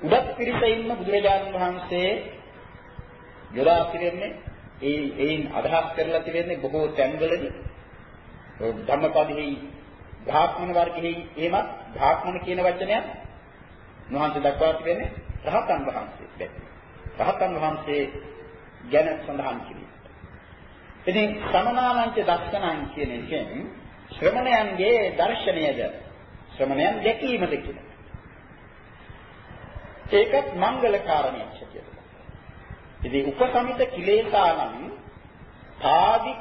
Speaker 1: උඩත් පිරිස ඉන්න බුදුරජාණන් වහන්සේ යොදා පිරෙන්නේ ඒ ඒන් අදහස් කරලා තිබෙන්නේ බොහෝ තැන්වලදී ධම්මපදෙහි බ්‍රාහ්මණ වර්ගෙහි එහෙමත් බ්‍රාහ්මණ කියන වචනය උන්වහන්සේ දක්වා තිබෙන්නේ රහතන් වහන්සේ. රහතන් වහන්සේ ගැන සඳහන් කිරීම. ඉතින් සමනාලංච දක්ෂණං කියන එකෙන් ශ්‍රමණයන්ගේ දර්ශනයද ශ්‍රමණයන් දැකීමද කියලා. ඒකත් මංගල කාරණයක් කියලා. ඉතින් උපසමිත කිලේශානම් තාදි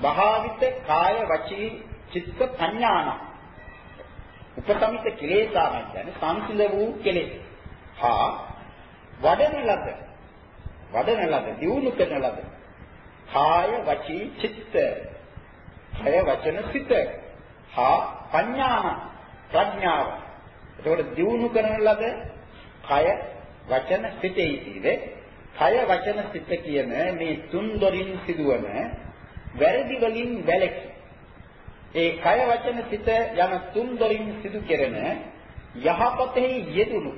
Speaker 1: භාවිත කාය වචී චිත්ත පඤ්ඤාන උපසමිත කිලේශානම් කියන්නේ සංසිඳ වූ කෙලෙස්. හා වඩන ලද වඩන ලද දියුණු කරන ලද. කාය වචී චිත්ත කය වචන සිත හා පඤ්ඤාන ප්‍රඥාව. එතකොට දියුණු කරන ලද කය වචන සිතේ ඉතිවේ කය වචන සිත කියන මේ තුන් දොරින් සිදුවන වැරදි වලින් වැළකී. ඒ කය වචන සිත යන තුන් දොරින් සිදු කෙරෙන යහපතෙහි යෙදුණු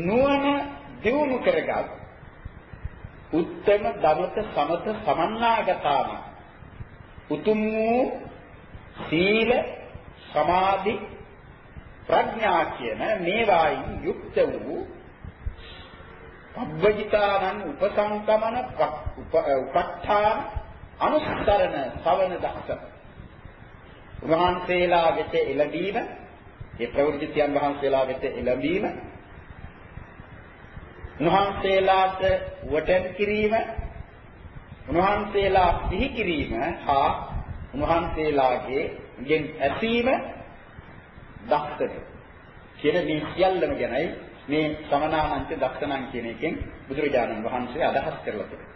Speaker 1: නුවණ දියුණු කරගත් උත්තම දමත සමත සමන්නාගතාම උතුම් වූ සීල සමාධි ප්‍රඥා කියන මේවායින් යුක්ත වූ පබ්බජිතානං උපසංකමන උපත්ථාන අනුස්තරණ සවන දක්ෂ උන්වහන්සේලා වෙත එළඹීම ඒ ප්‍රවෘත්තියන් වහන්සේලා වෙත එළඹීම උන්වහන්සේලාට වටන් කිරීම උන්වහන්සේලා සිහි කිරීම හා උන්වහන්සේලාගේ ගෙන් ඇසීම දක්ෂද කියන මේ සියල්ලම ගැනයි මේ සමනානන්ත දක්ෂණන් කියන එකෙන් බුදුරජාණන් වහන්සේ අදහස් කරලා තිබෙනවා.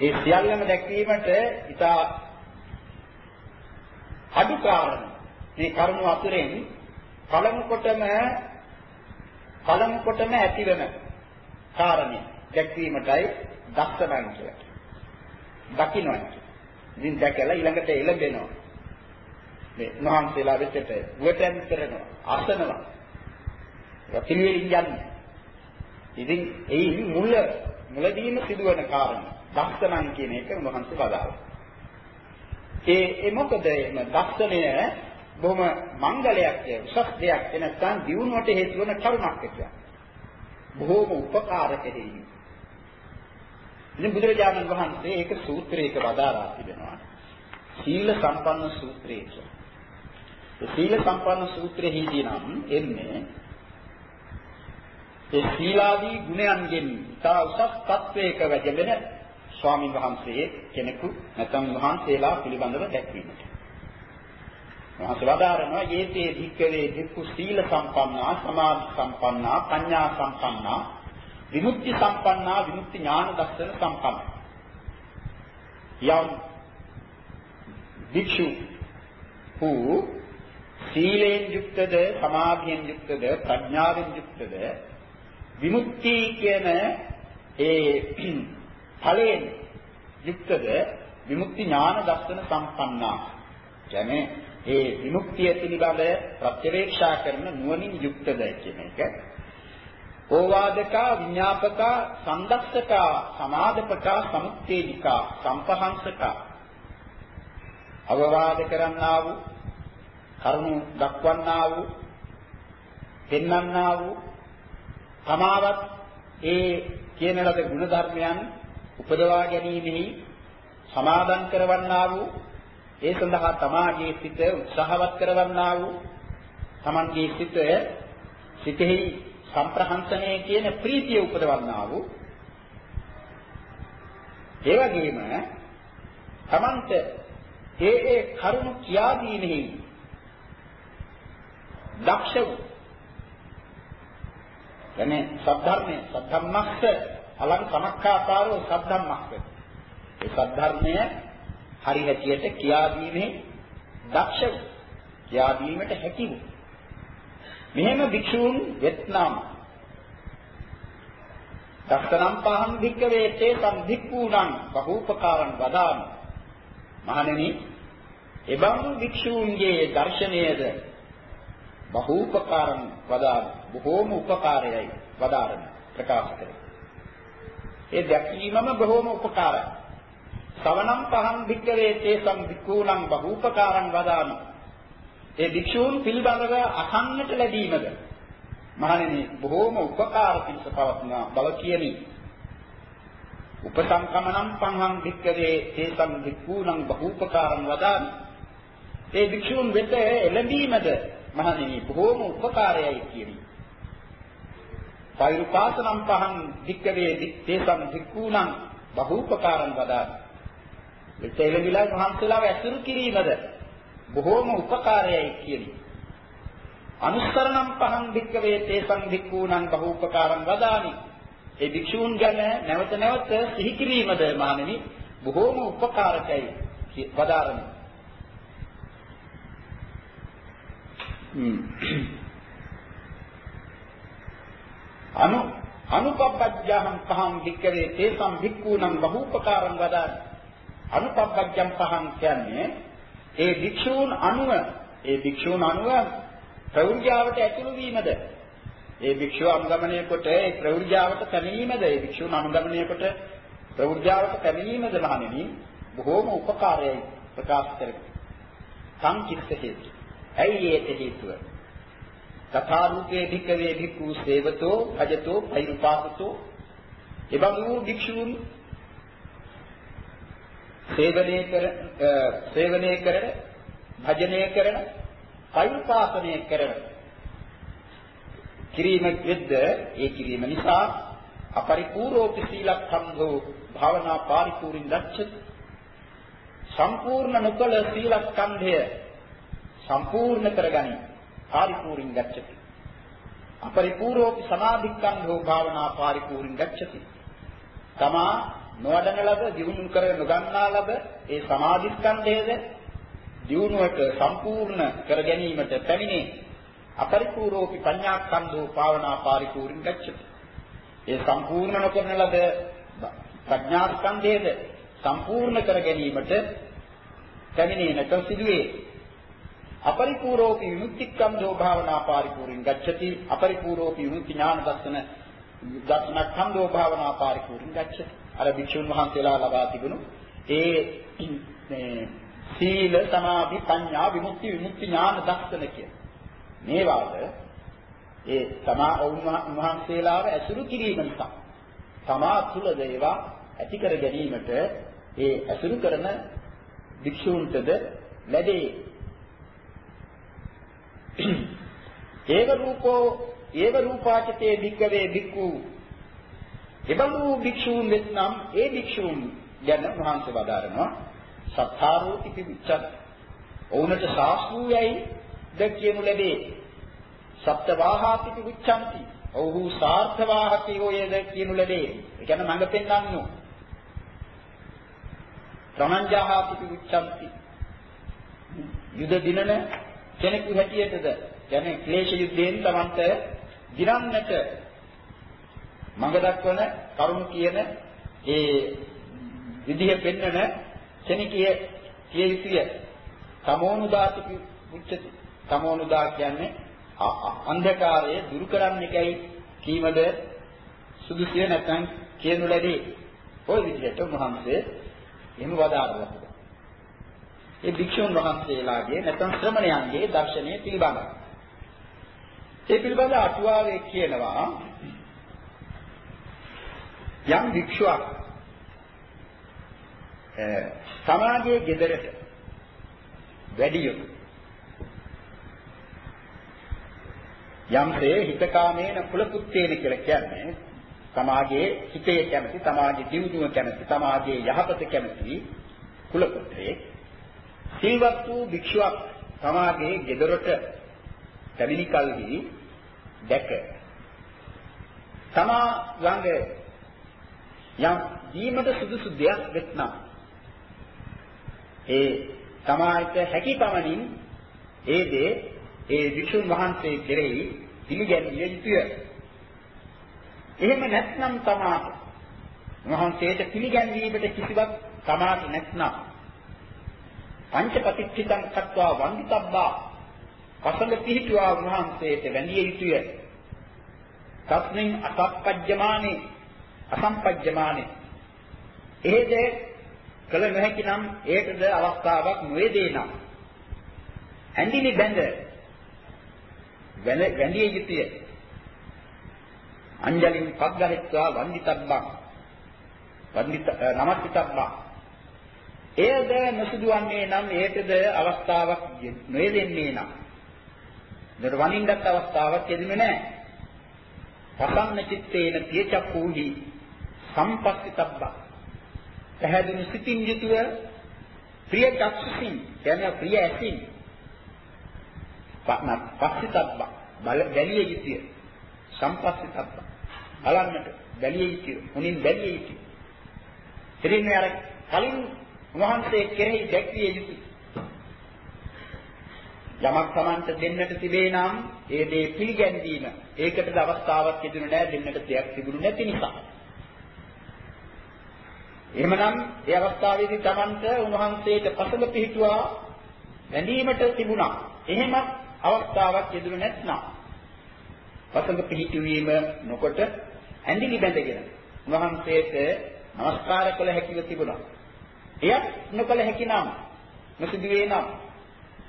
Speaker 1: ඒ සියල්ලම දැක්වීමට ඉතා අඩු කාරණ මේ කරුණු අතුරෙන් පළමු කොටම පළමු කොටම ඇතිවන කාරණේ දැක්වීමටයි දක්ෂණන් කියලා. දකින්නයි. ඉතින් දැකලා ඊළඟට එළඹෙනවා. මේ මහන්සියලා වෙතට වටෙන් කරනවා අසනවා. පිළිවෙලින් යන්නේ. ඉතින් ඒ මුල මුලදීම සිදුවන කාරණා දක්ෂණන් කියන එක මහන්සිය වදාළා. ඒ ඒ මොකද එම දක්ෂණය බොහොම මංගලයක් උසස් දෙයක් එනසම් දියුණුවට හේතු වන කරුණක් කියලා. බොහෝම උපකාරක දෙයක්. ඉතින් බුදුරජාණන් වහන්සේ ඒක සූත්‍රයක වදාරා තිබෙනවා. සීල සම්පන්න සූත්‍රය කියලා. සීල සම්පන්න සූත්‍රයේදී නම් එන්නේ ඒ සීලාදී ගුණයන්ගෙන් තා උසස් තත්වයක වැජෙන ස්වාමින් වහන්සේ කෙනෙකු නැත්නම් වහන්සේලා පිළිබඳව දැක්වීමට. වහන්සේ වදාරනවා යේතේ භික්කවේ භික්ඛු සීල සම්පන්නා සමාධි සම්පන්නා පඤ්ඤා සම්පන්නා විමුක්ති සම්පන්නා විමුක්ති ඥාන දර්ශන සම්පන්න. යම් භික්ෂු වූ සීලෙන් යුක්තද සමාධියෙන් යුක්තද ප්‍රඥාවෙන් යුක්තද විමුක්ති කියන ඒ ඵලයෙන් යුක්තද විමුක්ති ඥාන දර්ශන සම්පන්නා. කියන්නේ ඒ විමුක්තිය පිළිබඳ ප්‍රත්‍යවේක්ෂා කරන නුවණින් යුක්තද කියන එක. ඕවාදකා විඤ්ඤාපකා සම්දස්සකා සමාදපකා සමුත්තේජිකා සම්පහංසකා අවවාද කරන්නා වූ කරුණු දක්වන්නා වූ පෙන්වන්නා වූ තමාවත් ඒ කියන ලද ගුණ ධර්මයන් උපදවා ගැනීමෙහි සමාදන් කරවන්නා වූ ඒ සඳහා තමාගේ සිත උත්සාහවත් කරවන්නා වූ තමන්ගේ සිත සිතෙහි සම්ප්‍රහංසනය කියන ප්‍රීතිය උපදවන්නා වූ ඒ වගේම තමන්ට ඒ ඒ කරුණු කියා දීමෙහි දක්ෂ වූ එනේ සද්ධර්මයේ සද්ධම්මස්ස අලං සමක්ඛාකාරෝ සද්ධම්මස්ස. ඒ සද්ධර්මය හරි හැටියට කියා දීමේ දක්ෂ වූ කියා දීමට හැකි වූ. මෙහෙම භික්ෂූන් වෙත්නම් දස්සනම් පහන් භික්කවේ තේ සම්ධික්ඛූණං බහූපකාරං වදාමි. මහණෙනි එබඳු භික්ෂූන්ගේ දර්ශනයේද බහූපකාරං වදාමි. බොහෝම උපකාරයයි වදාරන ප්‍රකාශ කරේ ඒ දැකීමම බොහෝම උපකාරයි. සවනම් පහන් භික්කවේ තේසම් භික්ඛූණං බහූපකාරං වදාමි. ඒ භික්ෂූන් පිළිබඳව අසන්නට ලැබීමද මහණෙනි බොහෝම උපකාර පිණිස පවත්න බව කියමි. උපසංකමනම් පහන් භික්කවේ තේසම් භික්ඛූණං බහූපකාරං වදාමි. ඒ භික්ෂූන් වෙත එළඹීමද මහණෙනි බොහෝම උපකාරයයි කියමි. පෛරුපාසනම් පහන් භික්කවේ තේසම් භික්ඛූණං බහූපකාරං වදාමි. එතෙලවිලා මහන්සලාව ඇසුරු කිරීමද බොහෝම උපකාරයයි කියමි. අනුස්සරණම් පහන් භික්කවේ තේසං භික්ඛූණං බහූපකාරං වදාමි. ඒ භික්ෂූන් ගැන නැවත නැවත සිහි කිරීමද මානෙනි බොහෝම උපකාරකයි වදාරමි. අනු අනුපප්පජ්ජහං පහං භික්කවේ තේසං භික්ඛූණං බහූපකාරං වදාමි. අනුපප්පජ්ජම් පහන් කියන්නේ ඒ භික්ෂූන් අනුව ඒ භික්ෂූන් අනුව ප්‍රවෘජාවට ඇතුළු වීමද ඒ භික්ෂුව අනුගමනය කොට ඒ ප්‍රවෘජාවට පැමිණීමද ඒ භික්ෂුන් අනුගමනය කොට ප්‍රවෘජාවට පැමිණීමද මහණෙනි බොහෝම උපකාරයයි ප්‍රකාශ කරගන්න. සංකිට්ඨ හේතු. ඇයි ඒට හේතුව? තථා රූපේ භික්ඛවේ භික්ඛු සේවතෝ භජතෝ පෛරුපාසතෝ එබඳු භික්ෂූන් සේවනය කර සේවනය කරන භජනය කරන පෛරුපාසනය කරන කිරීම වෙද්ද ඒ කිරීම නිසා අපරිපූර්ණෝ සීලක්ඛන්ධෝ භාවනා පාරිපූර්ණ දච්චති සම්පූර්ණ නොකල සීලස්කන්ධය සම්පූර්ණ කරගනි. පාරිපූර්ණ ගච්ඡති. අපරිපූර්ණෝ සමාධික්ඛන්ධෝ භාවනා පාරිපූර්ණ ගච්ඡති. තමා නොවඩන ලබ දියුණු කර නොගන්නා ලබ ඒ සමාධිස්කන්ධයේද දියුණුවට සම්පූර්ණ කර ගැනීමට පැමිණේ අපරිපූර්ණෝපි පඤ්ඤාස්කන්ධෝ භාවනා පාරිපූර්ණ ගච්ඡති. ඒ සම්පූර්ණ නොකරන ලබ ප්‍රඥාස්කන්ධයේද සම්පූර්ණ කර ගැනීමට පැමිණෙනට සිදුවේ. අපරිපූර්ණෝපි විමුක්තික්ඛන්ධෝ භාවනා පාරිපූර්ණ ගච්ඡති. අපරිපූර්ණෝපි විමුක්ති ඥාන දර්ශන දර්ශනක්ඛන්ධෝ භාවනා පාරිපූර්ණ ගච්ඡති. අර භික්ෂුන් වහන්සේලා ලබා තිබුණු ඒ මේ සීල සමාධි ප්‍රඥා විමුක්ති විමුක්ති ඥාන දර්ශන කියන මේවාද ඒ තමා උන්වහන්සේලාව ඇසුරු කිරීම නිසා තමා තුළද ඒවා ඇති කර ගැනීමට ඒ ඇසුරු කරන භික්ෂූන්ටද ලැබේ. ඒව රූපෝ ඒව රූපාචතේ භික්කවේ භික්ඛු. එබඳු භික්ෂූන් වෙත්නම් ඒ භික්ෂූන් ගැන මහන්සි වදාරනවා. සත්තාරෝති පිවිච්ඡත් ඔවුන්ට සාස්ූයයි ද කියනු ලැබේ. සත්වාහාති පිවිච්ඡanti ඔව්හු සාර්ථවාහති ඔයද කියනු ලැබේ. ඒ කියන්නේ මඟ පෙන්වන්නු. ප්‍රමංජාහාති පිවිච්ඡanti යුද දිනන කෙනෙකු හැටියටද කියන්නේ ක්ලේශ යුද්ධයෙන් තමන්ට දිනන්නට මඟ දක්වන කරුණු කියන ඒ විදිහ පෙන්වන කෙනෙකිය කිය යුතුය. තමෝනුදාති උච්චති. තමෝනුදා කියන්නේ අන්ධකාරය දුරු කරන්න එකයි කීමද සුදුසිය නැත්නම් කියනු ලැබේ. ওই විදිහට උන්වහන්සේ එහෙම වදාරනවා. ඒ භික්ෂුන් වහන්සේලාගේ නැත්නම් ශ්‍රමණයන්ගේ දර්ශනය පිළිබඳව. ඒ පිළිබඳ අටුවාවේ කියනවා යම් භික්ෂුවක් සමාජයේ ගෙදරට වැඩියොත් යම්සේ හිතකාමේන කුලපුත්තේන කියලා කියන්නේ සමාජයේ හිතේ කැමති සමාජයේ දියුණුව කැමති සමාජයේ යහපත කැමති කුලපුත්‍රයෙක් සිල්වත් වූ භික්ෂුවක් සමාජයේ ගෙදරට පැමිණි කලෙහි දැක තමා ළඟ යම් දීමට සුදුසු දෙයක් වෙත්නම් ඒ තමාට හැකි පමණින් ඒ දේ ඒ විසුන් වහන්සේ කෙරෙහි පිළිගැනිය යුතුය. එහෙම නැත්නම් තමාට වහන්සේට පිළිගැන්වීමට කිසිවක් තමාට නැත්නම් පංචපටිච්චිතං කତ୍වා වන්දිතබ්බා පසඟ පිහිටුවා වහන්සේට වැඳිය යුතුය. තස්මින් අසප්පජ්ජමානේ අසම්පජ්ජමානේ. එහෙද කළ නොහැකි නම් ඒකද අවස්ථාවක් නොවේදේ නම්. ඇඳිලි බැඳ වැඳිය යුතුය. අංජලින් පග්ගහෙත්වා වන්දිතබ්බං. වන්දිත නමස්තිතබ්බං. එයද නොසිදුවන්නේ නම් ඒකද අවස්ථාවක් නොයෙදෙන්නේ නම්. දර වනින්නත් අවස්ථාවක් යෙදෙන්නේ නැහැ. පසන්න චිත්තේන පියචක්කූහි සම්පස්සිතබ්බ. පැහැදුණු සිතින් යුතුව ප්‍රිය චක්ෂුසින් කියන්නේ ප්‍රිය ඇසින් පස්සිතබ්බ බල බැලිය යුතුය. සම්පස්සිතබ්බ. බලන්නට බැලිය යුතුය. මුනින් බැලිය යුතුය. ඉතින් අර කලින් වහන්සේ කෙරෙහි දැක්විය යුතුය. යමක් Tamanට දෙන්නට තිබේ නම් ඒ දේ පිළිගැන්වීම ඒකටද අවස්ථාවක් තිබුණේ නැහැ දෙන්නට දෙයක් තිබුණේ නැති නිසා. එහෙමනම් ඒ අවස්ථාවේදී Tamanට උන්වහන්සේට පසල පිහිටුවා වැඳීමට තිබුණා. එහෙම අවස්ථාවක් යෙදුනේ නැත්නම් පසල පිහිටුවීම නොකොට ඇඳිලි බැඳගෙන උන්වහන්සේට নমස්කාර කළ හැකිව තිබුණා. එයත් නොකළ හැකි නම් නොසිදුවේ නම්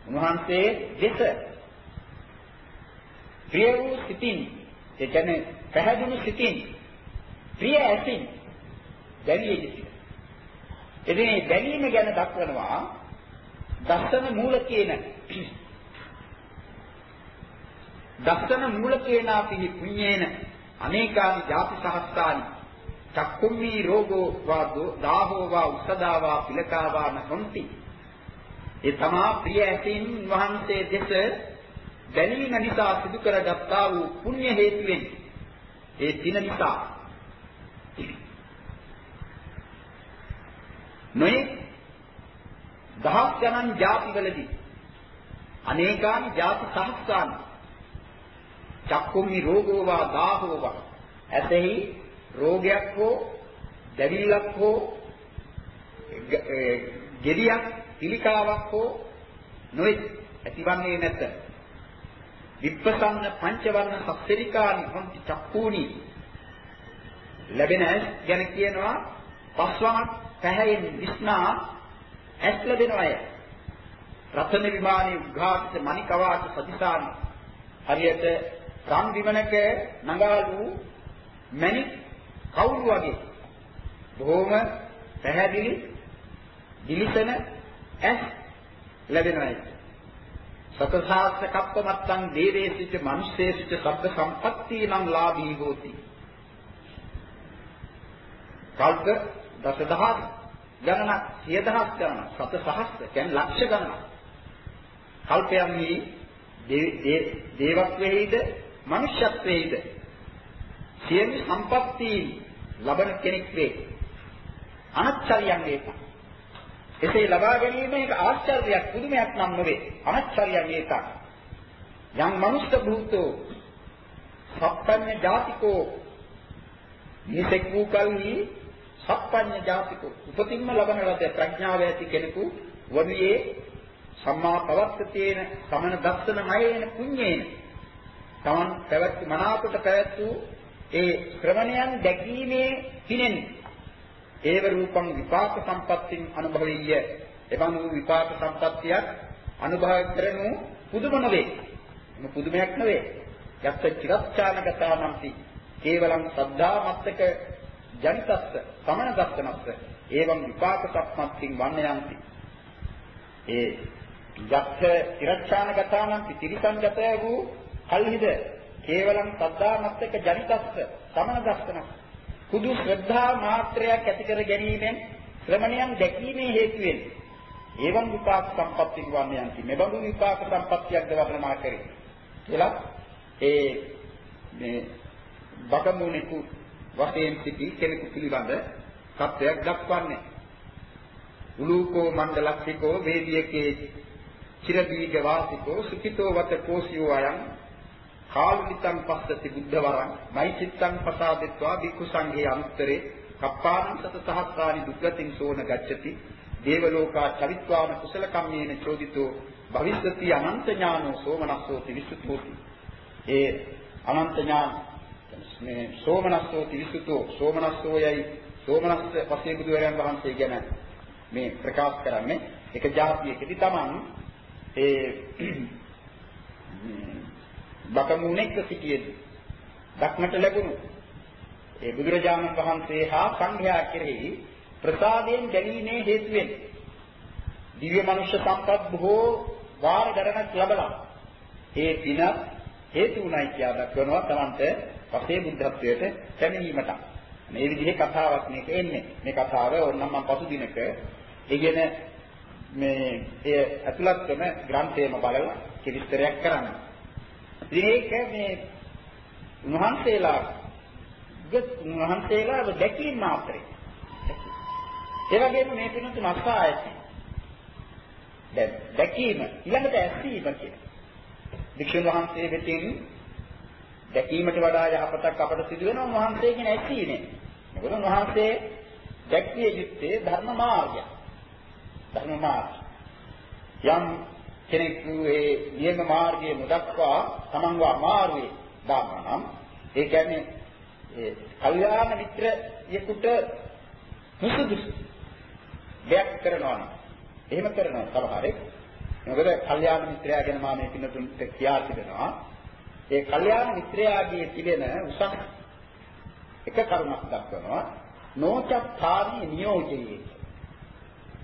Speaker 1: උන්වහන්සේ දෙස ප්‍රිය වූ සිතින් ඒ කියන්නේ පැහැදුණු සිතින් ප්‍රිය ඇසින් බැලිය යුතුය. එදින මේ බැලීම ගැන දක්වනවා දස්සන මූලකේන දස්සන මූලකේනා පිහි පුඤ්ඤේන අනේකානි ජාති සහස්තානි චක්කුම්මි රෝගෝ වාදෝ දාහෝ වා උසදාවා පිලකාවා නොන්ති ඒ තමා ප්‍රිය ඇසින් වහන්සේ දෙස බැලීම නිසා සිදු කරගත්තා වූ පුණ්‍ය හේතුවෙන් ඒ දින නිසා. නොයේ දහස් ගණන් ಜಾතිවලදී අනේකානි ಜಾති සහස්‍රාන් චක්කුම්මි රෝගෝ වා දාහෝ වා ඇතෙහි රෝගයක් හෝ දැවිල්ලක් හෝ ගෙඩියක් පිළිකාවක් හෝ නොයි ඇතිවන්නේ නැත. විප්පසන්න පංචවර්ණ සස්සරිකානි හොන්ති චක්කූනි ලැබෙන ගැන කියනවා පස්වමක් පැහැයෙන් විස්නා ඇස් ලැබෙන අය. රතන විමානයේ උඝාටිත මණිකවාට සදිසාන හරියට රන් දිවනක නගාලු මණික් කවුරු වගේ බොහොම පැහැදිලි දිලිසෙන ඇස් ලැබෙනවා සතසාස්ස කප්පමත්තං දේවේසිත මිනිස්සේසිත සබ්බ සම්පත්තිනම් ලාභී හෝති. කල්ප දසදහස් ගණනක් සිය දහස් ගණනක් සත සහස්ර කියන්නේ ලක්ෂ ගණනක්. කල්පයන්හි දේවත්වෙහිද මනුෂ්‍යත්වෙහිද සියලු සම්පත්ති ලබන කෙනෙක් වේ අනච්චරියන් ඒක එසේ ලබා ගැනීම එක ආශ්චර්යයක් පුදුමයක් නම් නොවේ. අනච්චරියක් ඒකක්. යම් මනුෂ්‍ය භූතෝ සප්පඤ්ඤ ජාතිකෝ නිසෙක් වූ කල්හි සප්පඤ්ඤ ජාතිකෝ උපතින්ම ලබන ලද ප්‍රඥාව ඇති කෙනෙකු වනුයේ සම්මා පවත්තේන සමන දස්සන මයේන පුඤ්ඤේන තමන් පැවැත් මනාකොට පැවැත් වූ ඒ ශ්‍රවණයන් දැකීමේ පිනෙන් ඒව රූපං විපාක සම්පත්තින් අනුභවීය. එවන් වූ විපාක සම්පත්තියක් අනුභව කරනු පුදුම නොවේ. මේ පුදුමයක් නොවේ. යක්ෂ චිරච්ඡානගතානම්ති. කේවලං සද්ධා මත්තක ජනිතස්ස සමන දස්සනස්ස. ඒවං විපාක සම්පත්තින් වන්නයන්ති. ඒ යක්ෂ චිරච්ඡානගතානම්ති තිරිසංගත වූ කල්හිද කේවලං සද්ධා මත්තක ජනිතස්ස සමන දස්සනස්ස. කුදු ශ්‍රද්ධා මාත්‍රයක් ඇති කර ගැනීමෙන් ශ්‍රමණයන් දැකීමේ හේතුවෙන් ඒවම් විපාක සම්පත්තිය වන්නේ යන්ති. මෙබඳු විපාක සම්පත්තියක්ද වර්ණනා කරේ කියලා ඒ මේ බකමුණෙකු වශයෙන් සිටි කෙනෙකු පිළිබඳ සත්‍යයක් දක්වන්නේ. උලූකෝ මණ්ඩලක්ඛිකෝ වේදියකේ චිරදීග වාසිකෝ සුඛිතෝ වත කෝසියෝ අයං කාලිතං පස්සති බුද්ධ වරං මෛචිත්තං පසාදෙත්වා බික්ඛු සංඝේ අනුත්තරේ කප්පානං සත සහස්කාරි දුක්ගතින් සෝන ගච්ඡති දේවලෝකා චරිත්වාන කුසල කම්මේන චෝදිතෝ භවිස්සති අනන්ත ඥානෝ සෝමනස්සෝ තිවිසුතෝති ඒ අනන්ත ඥාන මේ සෝමනස්සෝ තිවිසුතෝ සෝමනස්සෝයයි සෝමනස්ස පසේ බුදුරයන් වහන්සේ ගැන මේ ප්‍රකාශ කරන්නේ එක જાතියකදී Taman ඒ බකමුණෙක් සිටියේදී දක්නට ලැබුණු ඒ බුදුරජාණන් වහන්සේ හා සංඝයා කෙරෙහි ප්‍රසාදයෙන් ගැලීමේ හේතුවෙන් දිව්‍ය මනුෂ්‍ය සම්පත් බොහෝ වාර ගණනක් ලැබලා ඒ දින හේතු උනායි කියලා දක්වනවා Tamante පසේ බුද්ධත්වයට පැමිණීමට. මේ විදිහේ කතාවක් මේක එන්නේ. මේ කතාව ඕනනම් මම පසු දිනක ඉගෙන මේ ඒ ඇතුළත් වෙන ග්‍රන්ථයම බලලා විස්තරයක් කරන්න. ඉතින් ඒක මේ උන්වහන්සේලා උන්වහන්සේලාව දැකීම මාත්‍රේ. ඒ වගේම මේ පිනුතුන් අස්සා ඇති. දැන් දැකීම ඊළඟට ඇසීම කියන. වික්ෂුන් වහන්සේ වෙතින් දැකීමට වඩා යහපතක් අපට සිදු වෙනවා උන්වහන්සේගෙන ඇසීමෙන්. මොකද උන්වහන්සේ දැක්විය යුත්තේ ධර්ම මාර්ගය. ධර්ම මාර්ගය. යම් කෙනෙකු ඒ නියම මාර්ගයේ නොදක්වා තමන්ව අමාරුවේ දානවා නම් ඒ කියන්නේ ඒ කල්යාණ මිත්‍රයෙකුට මුසුදුසු දෙයක් කරනවා නම් එහෙම කරනවා සමහරෙක් මොකද කල්යාණ මිත්‍රයා ගැන මම මේ පින්නතුන්ට කියා තිබෙනවා. ඒ කල්යාණ මිත්‍රයාගේ තිබෙන උසස් එක කරුණක් දක්වනවා. නොචත්තාමි නියෝජයේ.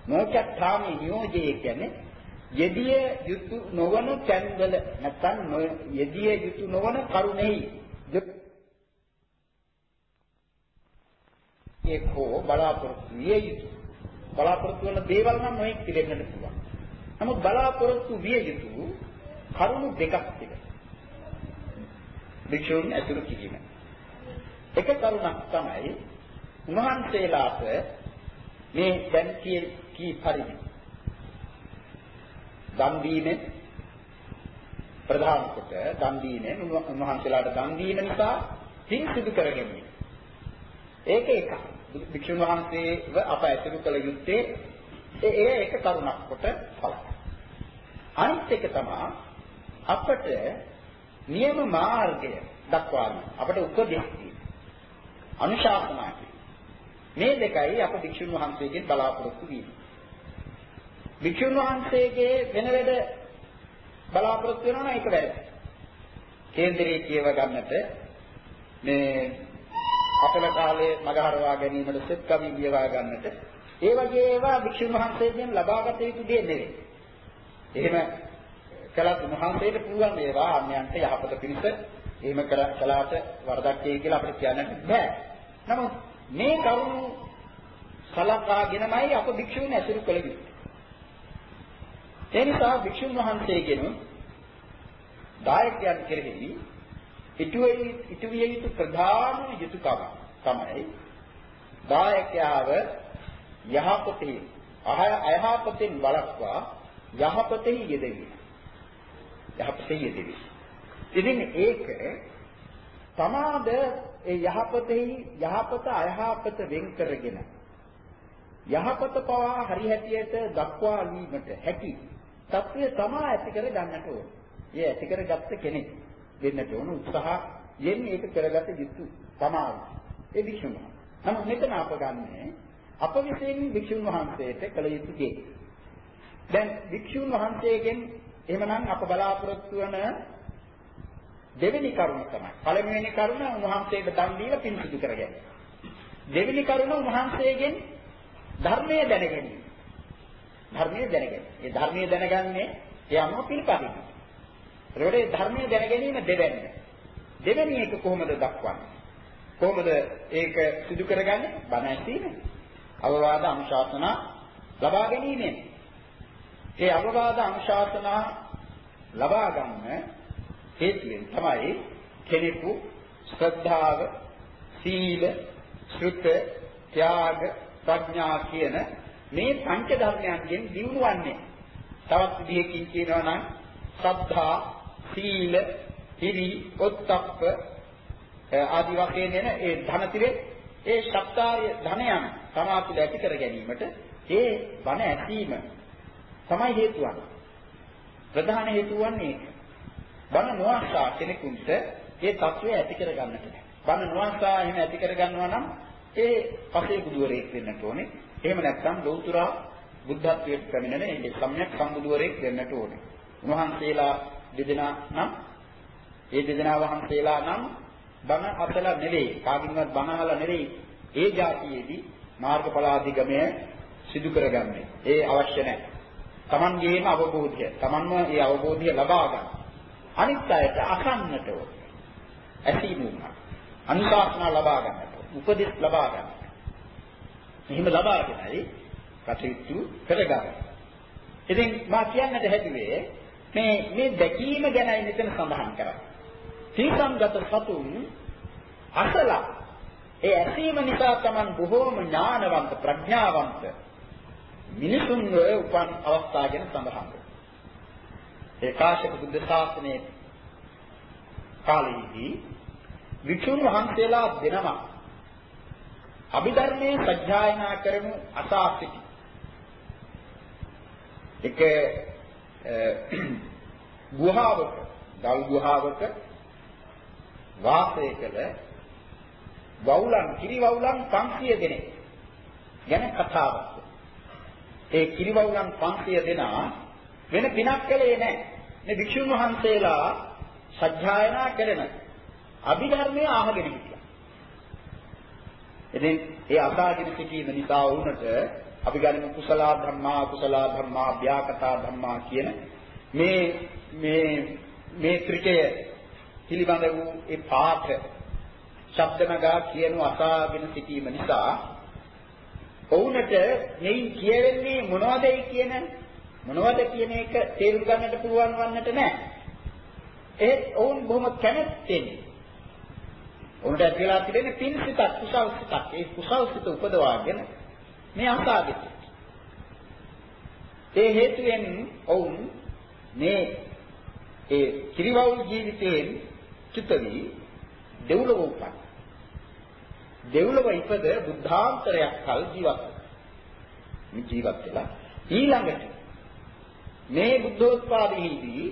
Speaker 1: නොචත්තාමි නියෝජයේ කියන්නේ යෙදිය යුතු නොවන තැන්වල නැත්නම් යෙදිය යුතු නොවන කරුණෙහි ඒකෝ බලාපොරොත්තු විය යුතු බලාපොරොත්තු වන දේවල් නම් නොඑක් පිළිගන්නට පුළුවන්. නමුත් බලාපොරොත්තු විය යුතු කරුණු දෙකක් තිබෙනවා. වික්ෂුන් ඇතුළු කිරීම. එක කරුණක් තමයි උන්වහන්සේලාට මේ දැන් කී පරිදි දන් දීමේ ප්‍රධාන කොට දන් දීමේ උන්වහන්සේලාට දන් දීම නිසා පින් සිදු කරගන්නේ. ඒක එකක්. භික්ෂුන් වහන්සේව අප ඇතුළු කළ යුත්තේ ඒ ඒක කරුණක් කොට බලන්න. අනිත් එක තමයි අපට නියම මාර්ගය දක්වාම අපට උපදෙස් අනුශාසනා මේ දෙකයි අප භික්ෂුන් වහන්සේගෙන් බලාපොරොත්තු වෙන්නේ. භික්ෂුන් වහන්සේගේ වෙන වෙද බලාපොරොත්තු වෙනවා ඒක වැරදි. කේන්දරයේ කියව ගන්නට මේ අපල කාලයේ මගහරවා ගැනීමට සෙත් කවි ලියවා ගන්නට ඒ වගේ ඒවා භික්ෂුන් වහන්සේගෙන් ලබාගත යුතු දෙයක් නෙවෙයි. එහෙම කළත් උන්වහන්සේට පුළුවන් ඒවා අන්‍යයන්ට යහපත පිණිස එහෙම කළාට වරදක් වෙයි කියලා අපිට කියන්නත් බෑ. නමුත් මේ කරුණු සලකාගෙනමයි අප භික්ෂුන් ඇසුරු කළ යුත්තේ. ඒ නිසා භික්ෂුන් වහන්සේගෙන දායකයන් කෙරෙහි ඉටුවේ ඉටුවිය යුතු ප්‍රධාන යුතුයකම තමයි දායකයාව යහපතේ අයහපතෙන් වළක්වා යහපතේ යෙදවීම. යහපතේ යෙදවීම. ඉතින් ඒක තමාද ඒ යහපතෙහි යහපත අයහපත වෙන් කරගෙන යහපත පවා හරි හැටියට දක්වා ලීමට හැකි తත්වය තමා ඇති කර ගන්නට ඕන. ඒ ඇති කරගත්ත කෙනෙක් දෙන්නට ඕන උත්සාහ යෙන් ඒක කරගත යුතු තමයි. ඒ වික්ෂුණ. නමුත් මෙතන අප ගන්නේ අප විසින් වික්ෂුන් වහන්සේට කළ යුතු දේ. දැන් වික්ෂුන් වහන්සේගෙන් එහෙමනම් අප බලාපොරොත්තු වන දෙවෙනි කරුණ තමයි. පළවෙනි කරුණ උන්වහන්සේට දන් දීලා පින් සිදු කරගන්න. දෙවෙනි කරුණ උන්වහන්සේගෙන් ධර්මයේ දැනගැනීම. ධර්මයේ දැනගැනීම. ඒ ධර්මයේ දැනගන්නේ ඒ අනුව පිළිපදින්න. ඒකට ඒ ධර්මයේ දැනගැනීම දෙවැන්න. දෙවෙනි එක කොහොමද දක්වන්නේ? කොහොමද ඒක සිදු කරගන්නේ? බණ ඇසීමෙන්. අවවාද අනුශාසනා ලබා ගැනීමෙන්. ඒ අවවාද අනුශාසනා ලබා ගන්න හේතුවෙන් තමයි කෙනෙකු ශ්‍රද්ධාව, සීල, ශ්‍රුත, ත්‍යාග, ප්‍රඥා කියන මේ පංච ධර්මයන්ගෙන් දියුණුවන්නේ. තවත් විදිහකින් කියනවා නම් ශ්‍රද්ධා, සීල, හිරි, ඔත්තප්ප ආදි වශයෙන් එන ඒ ධනතිරේ ඒ ශබ්දාය ධනයන් සමාපිත ඇති කර ගැනීමට ඒ බණ ඇසීම තමයි හේතු වන්නේ. ප්‍රධාන හේතුව වන්නේ ඒක. බණ නොඅසා කෙනෙකුට ඒ తත්වය ඇති කර ගන්නට බෑ. බණ නොඅසා එහෙම ඇති කරගන්නවා නම් ඒ පසේ බුදුවරයෙක් වෙන්නට ඕනේ. එහෙම නැත්නම් ලෞතුරා බුද්ධත්වයට පැමිණෙන ඒ සම්‍යක් සම්බුදුවරයෙක් වෙන්නට ඕනේ. උන්වහන්සේලා දෙදෙනා නම් ඒ දෙදෙනා වහන්සේලා නම් බණ අසලා නෙවෙයි කාගින්වත් බණ අහලා නෙවෙයි ඒ જાතියේදී මාර්ගඵලාධිගමය සිදු කරගන්නේ. ඒ අවශ්‍ය නැහැ. Tamanගේම අවබෝධය, Tamanම ඒ අවබෝධය ලබා ගන්න. අනිත් අයට අසන්නට ඕන. ඇසීම උනා. අනුශාසනා ලබා ගන්නට, උපදෙස් ලබා ගන්නට. මෙහිම ලබාගෙනයි කටයුතු කරගන්න. ඉතින් මා කියන්නට හැදුවේ මේ මේ දැකීම ගැනයි මෙතන සඳහන් කරන්නේ. තීසංගත සතුන් අසලා ඒ ඇසීම නිසා Taman බොහෝම ඥානවන්ත ප්‍රඥාවන්ත මිනිසුන්ව උපන් අවස්ථා ගැන සඳහන් වෙනවා. ඒ කාශ්‍යප බුද්ධ ශාසනයේ කාලයේදී වික්ෂුන් වහන්සේලා දෙනම අභිධර්මයේ සත්‍යයනා කරනු අසා සිටි. එක ගුහාවක, දල් ගුහාවක වාසය කළ වවුලන්, කිරි වවුලන් 500 දෙනෙක් ගැන කතාවක්. ඒ කිරිවවුලන් 500 දෙනා වෙන පිනක් කළේ නැහැ. මේ භික්ෂුන් වහන්සේලා සත්‍යයනා කරන අභිධර්මය අහගෙන හිටියා. ඉතින් ඒ අසාගෙන සිටීම නිසා වුණට අපි ගනිමු කුසල ධම්මා කුසල ධම්මා ව්‍යාකතා ධම්මා කියන මේ මේ මේ ත්‍රිකය පිළිබඳ වූ ඒ පාඨ ශබ්දනගා කියන අසාගෙන සිටීම නිසා ඔවුන්ට මෙයින් කියවෙන්නේ මොනවදයි කියන මොනවද කියන එක තේරුම් ගන්නට පුළුවන් වන්නට නැහැ. ඒත් ඔවුන් බොහොම කැමැත්තෙන් ඔවුන්ට ඇතිලා තිබෙන පින් සිතක් කුසල් සිතක් ඒ කුසල් සිත උපදවාගෙන මේ අසාගෙත්. ඒ හේතුවෙන් ඔවුන් මේ ඒ කිරිවව් ජීවිතයෙන් චුත වී දෙව්ලොව උපන්. දෙව්ලොව ඉපද බුද්ධාන්තරයක් කල් ජීවත් මේ ජීවත් වෙලා ඊළඟට මේ බුද්ධෝත්පාදයේදී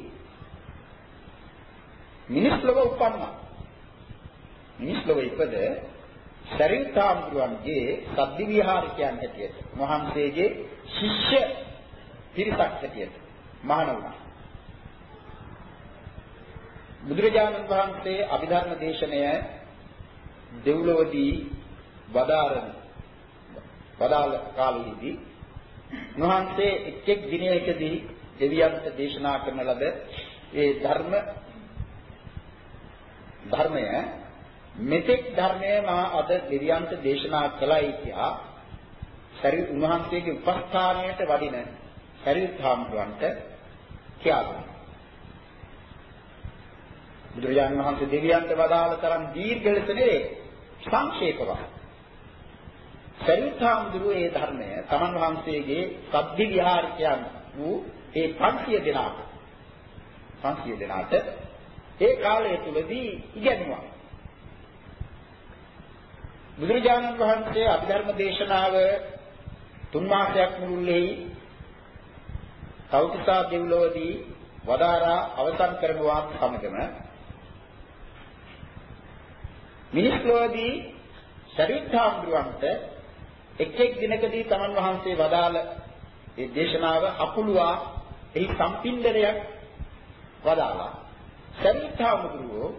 Speaker 1: මිනිස් ලොව උපන්නා මිනිස් ලොව ඉපද සරිතාම්දුරන්ගේ සද්දි විහාරිකයන් හැටියට මහන්සේගේ ශිෂ්‍ය පිරිසක් හැටියට මහාන වුණා. බුදුරජාණන් වහන්සේ අභිධර්ම දේශනය දෙව්ලොවදී වදාරන වදාළ කාලෙහිදී උන්වහන්සේ එක් එක් දිනයකදී දෙවියන්ට දේශනා කරන ලද ඒ ධර්ම ධර්මය මෙතෙක් ධර්මය මා අද දෙවියන්ට දේශනා කළයි කියා සරි උන්වහන්සේගේ උපස්ථානයට වඩින සරියුත් හාමුදුරන්ට කියා දුන්නා. බුදුරජාණන් වහන්සේ දෙවියන්ට වදාළ තරම් දීර්ඝ ලෙස නෙවේ සංක්ෂේපව. සරිතාම්දුරු ඒ ධර්මය තමන් වහන්සේගේ සබ්දි විහාරිකයන් වූ ඒ 500 දෙනාට 500 දෙනාට ඒ කාලය තුලදී ඉගෙනුවා. බුදුරජාණන් වහන්සේ අභිධර්ම දේශනාව තුන් මාසයක් මුළුල්ලේ කෞතිසා දෙව්ලොවදී වදාරා අවසන් කරනවා සමගම. මිනිස් ලෝකදී ශරීරාම්දුරන්ට එක් එක් දිනකදී තමන් වහන්සේ වදාළ ඒ දේශනාව අකුලුවා එහි සම්පින්දනයක් වදාලා ශරීරාම්දුරෝ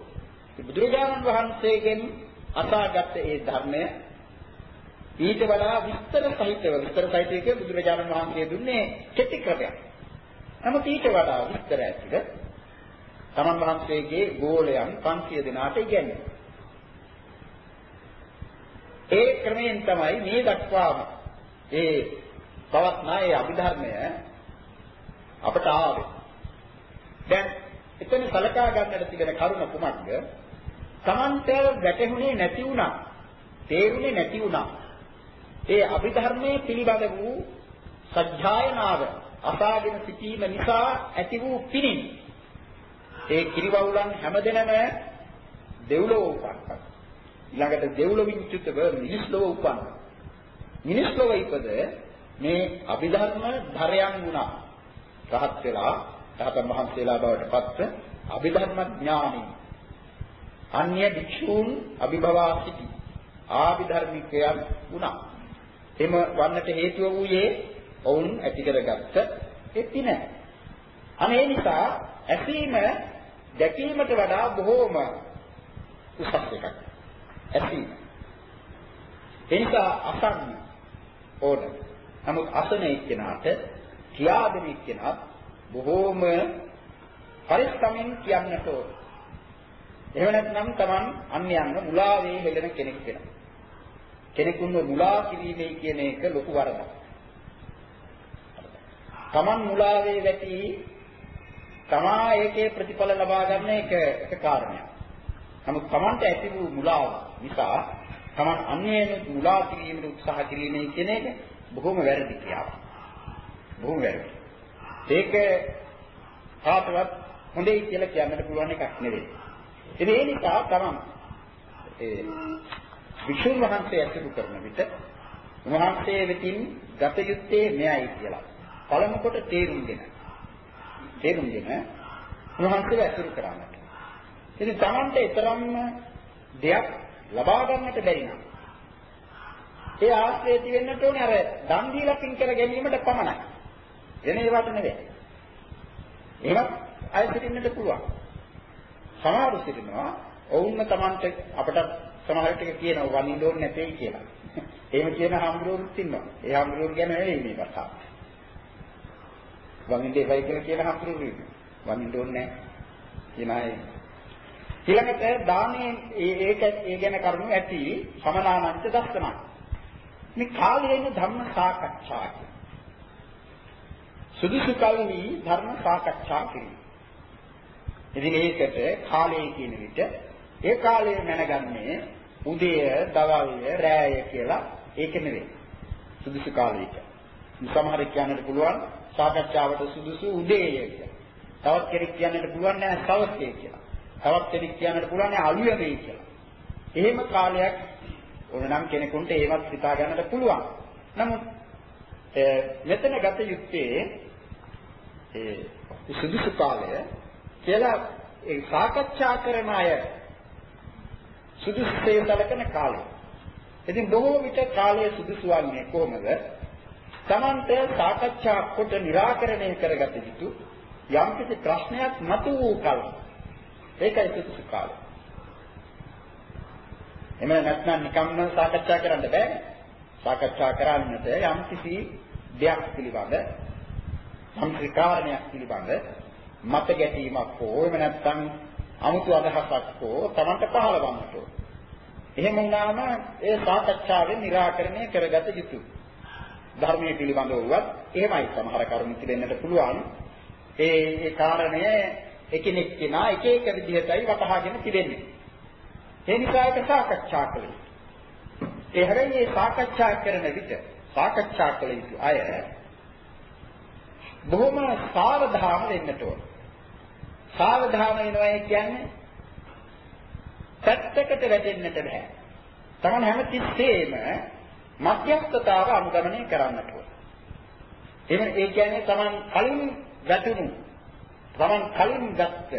Speaker 1: බුදුරජාණන් වහන්සේගෙන් අසාගත් ඒ ධර්මය ඊට වඩා විස්තර සහිතව විස්තර සහිතව බුදුරජාණන් වහන්සේ දුන්නේ කෙටි ක්‍රමයක්. නමුත් ඊට වඩා විස්තර ඇතිව තමන් වහන්සේගේ ගෝලයන් 500 දෙනාට ඉගැන්වුවා. ඒ ක්‍රමයෙන් තමයි මේ දක්වාම ඒ පවත්නා ඒ අභිධර්මය අපට ආවේ. දැන් එතන සලකා ගන්නට තිබෙන කරුණ කුමක්ද? Tamante වැටහුනේ නැති වුණා. තේරුනේ නැති වුණා. ඒ අභිධර්මයේ පිළිබඳ වූ සත්‍යයනාව අසාගෙන සිටීම නිසා ඇති වූ පිණින් ඒ කිරිවවුලන් හැමදෙනම දෙව්ලොව උපන්නා. ඊළඟට දෙව්ලොවින් චුතව මිනිස් ලොව උපන්න. මිනිස් ලොව ඉපද මේ අභිධර්ම ධරයන් වුණා. රහත් වෙලා රහතන් වහන්සේලා බවට පත්ව අභිධර්ම ඥානෙ අන්‍ය භික්ෂූන් අභිභවා සිටි ආභිධර්මිකයන් වුණා. එම වන්නට හේතුව වූයේ ඔවුන් ඇති කරගත්ත ඒ පින. අනේ නිසා ඇසීම දැකීමට වඩා බොහෝම උසස් එකක්. ඇසීම. ඒ නිසා අසන්න ඕන. නමුත් අසන එක්කෙනාට කියා දෙන එක්කෙනා බොහෝම පරිස්සමෙන් කියන්නට ඕන. එහෙම නැත්නම් Taman අන්‍යයන්ව මුලා වේ හෙළන කෙනෙක් වෙනවා. කෙනෙකුන්ව මුලා කිරීමේ කියන එක ලොකු වරදක්. Taman මුලා වේ වැටි තමා ඒකේ ප්‍රතිඵල ලබා ගන්න එක එක කාරණයක්. නමුත් Tamanට ඇති වූ මුලාව නිසා Taman අන්‍යයන් මුලා කිරීමට උත්සාහ කිරීමේ කියන එක බොහොම වැරදි ක්‍රියාවක්. බොහොම වැරදි. ඒක කාටවත් හොඳයි කියලා කියන්නට පුළුවන් එකක් නෙවෙයි. ඉතින් ඒ නිසා Taman ඒ වික්ෂුන් වහන්සේ ඇසුරු කරන විට උන්වහන්සේ වෙතින් ගත යුත්තේ මෙයයි කියලා. පළමු කොට තේරුම්ගෙන තේරුම්ගෙන උන්වහන්සේ ඇසුරු කරන්නට. ඉතින් Tamante තරම්ම දෙයක් ලබා ගන්නට බැරි නම් ඒ ආශ්‍රය තියෙන්නට ඕනේ අර දන් දීලා පින් කර ගැනීමට පමණයි. වෙන ඒවට නෙවෙයි. එහෙමත් අය සිටින්නට පුළුවන්. සමහරු සිටිනවා ඔවුන්ම Tamante අපට සමහර ටික කියනවා වනින්න ඕනේ නැtei කියලා. එහෙම කියන හම්බුරුවෝත් ඉන්නවා. ඒ හම්බුරුවෝ ගැන නෙවෙයි මේ කතාව. වනින්න එපයි කියලා කියන හම්බුරුවෝ ඉන්නවා. වනින්න ඕනේ නැහැ. කියන අය ඊළඟට දානේ ඒක ඒ ගැන කරුණු ඇති සමනානංච දස්සනා. මේ කාලයේන ධර්ම සාකච්ඡා සුදුසු කල්හි ධර්ම සාකච්ඡා කිරීම. ඉතින් ඒකට කාලය කියන විට ඒ කාලය මැනගන්නේ උදය, දවල්ය, රැය කියලා ඒක නෙවෙයි. සුදුසු කාලයක. සමහරෙක් කියන්නට පුළුවන් සාකච්ඡාවට සුදුසු උදේය කියලා. තවත් කෙනෙක් කියන්නට පුළුවන් නෑ සවස්ය කියලා. තවත් කෙනෙක් කියන්නට පුළුවන් නෑ අලුයමේ කියලා. එහෙම කාලයක් ඕනනම් කෙනෙකුට ඒවත් හිතා ගන්නට පුළුවන්. නමුත් මෙතන ගත යුත්තේ ඒ සුදුසු කාලය කියලා ඒ සාකච්ඡා කරන අය සුදුසුසේ සැලකෙන කාලය. ඉතින් බොහෝ විට කාලය සුදුසු වන්නේ කොහොමද? Tamante සාකච්ඡා කොට निराකරණය කරගත යුතු යම්කිසි ප්‍රශ්නයක් මතු වූ කල. ඒකයි සුදුසු කාලය. එමෙ නැත්නම් නිකම්ම සාකච්ඡා කරන්න බෑ. සාකච්ඡා කරන්නට යම්කිසි දෙයක් පිළිබඳ සම්ප්‍රි කාරණයක් පිළිබඳ මත ගැටීමක් හෝ එහෙම නැත්නම් අමුතු අදහසක් හෝ Tamanට පහළවන්නට ඕන. එහෙම වුණාම ඒ සාකච්ඡාවෙන් निराකරණය කරගත යුතුයි. ධර්මයේ පිළිබඳව වුවත් එහෙමයි සමහර කරුණු තිබෙන්නට පුළුවන්. ඒ ඒ කාරණය එකිනෙක කෙනා එක එක විදිහටයි වටහාගෙන තිබෙන්නේ. ඒ නිසා ඒක සාකච්ඡා කළේ. ඒ හැබැයි මේ සාකච්ඡා කරන විට සාකච්ඡා කළ යුතු අය බොහොම සාවධාන වෙන්නට ඕනේ. සාවධාන වෙනවා කියන්නේ පැත්තකට වැටෙන්නට බෑ. තමන් හැමතිස්සෙම මධ්‍යස්ථතාව අනුගමනය කරන්නට ඕන. එහෙනම් ඒ කියන්නේ තමන් කලින් වැටුණු තමන් කලින් ගත්ත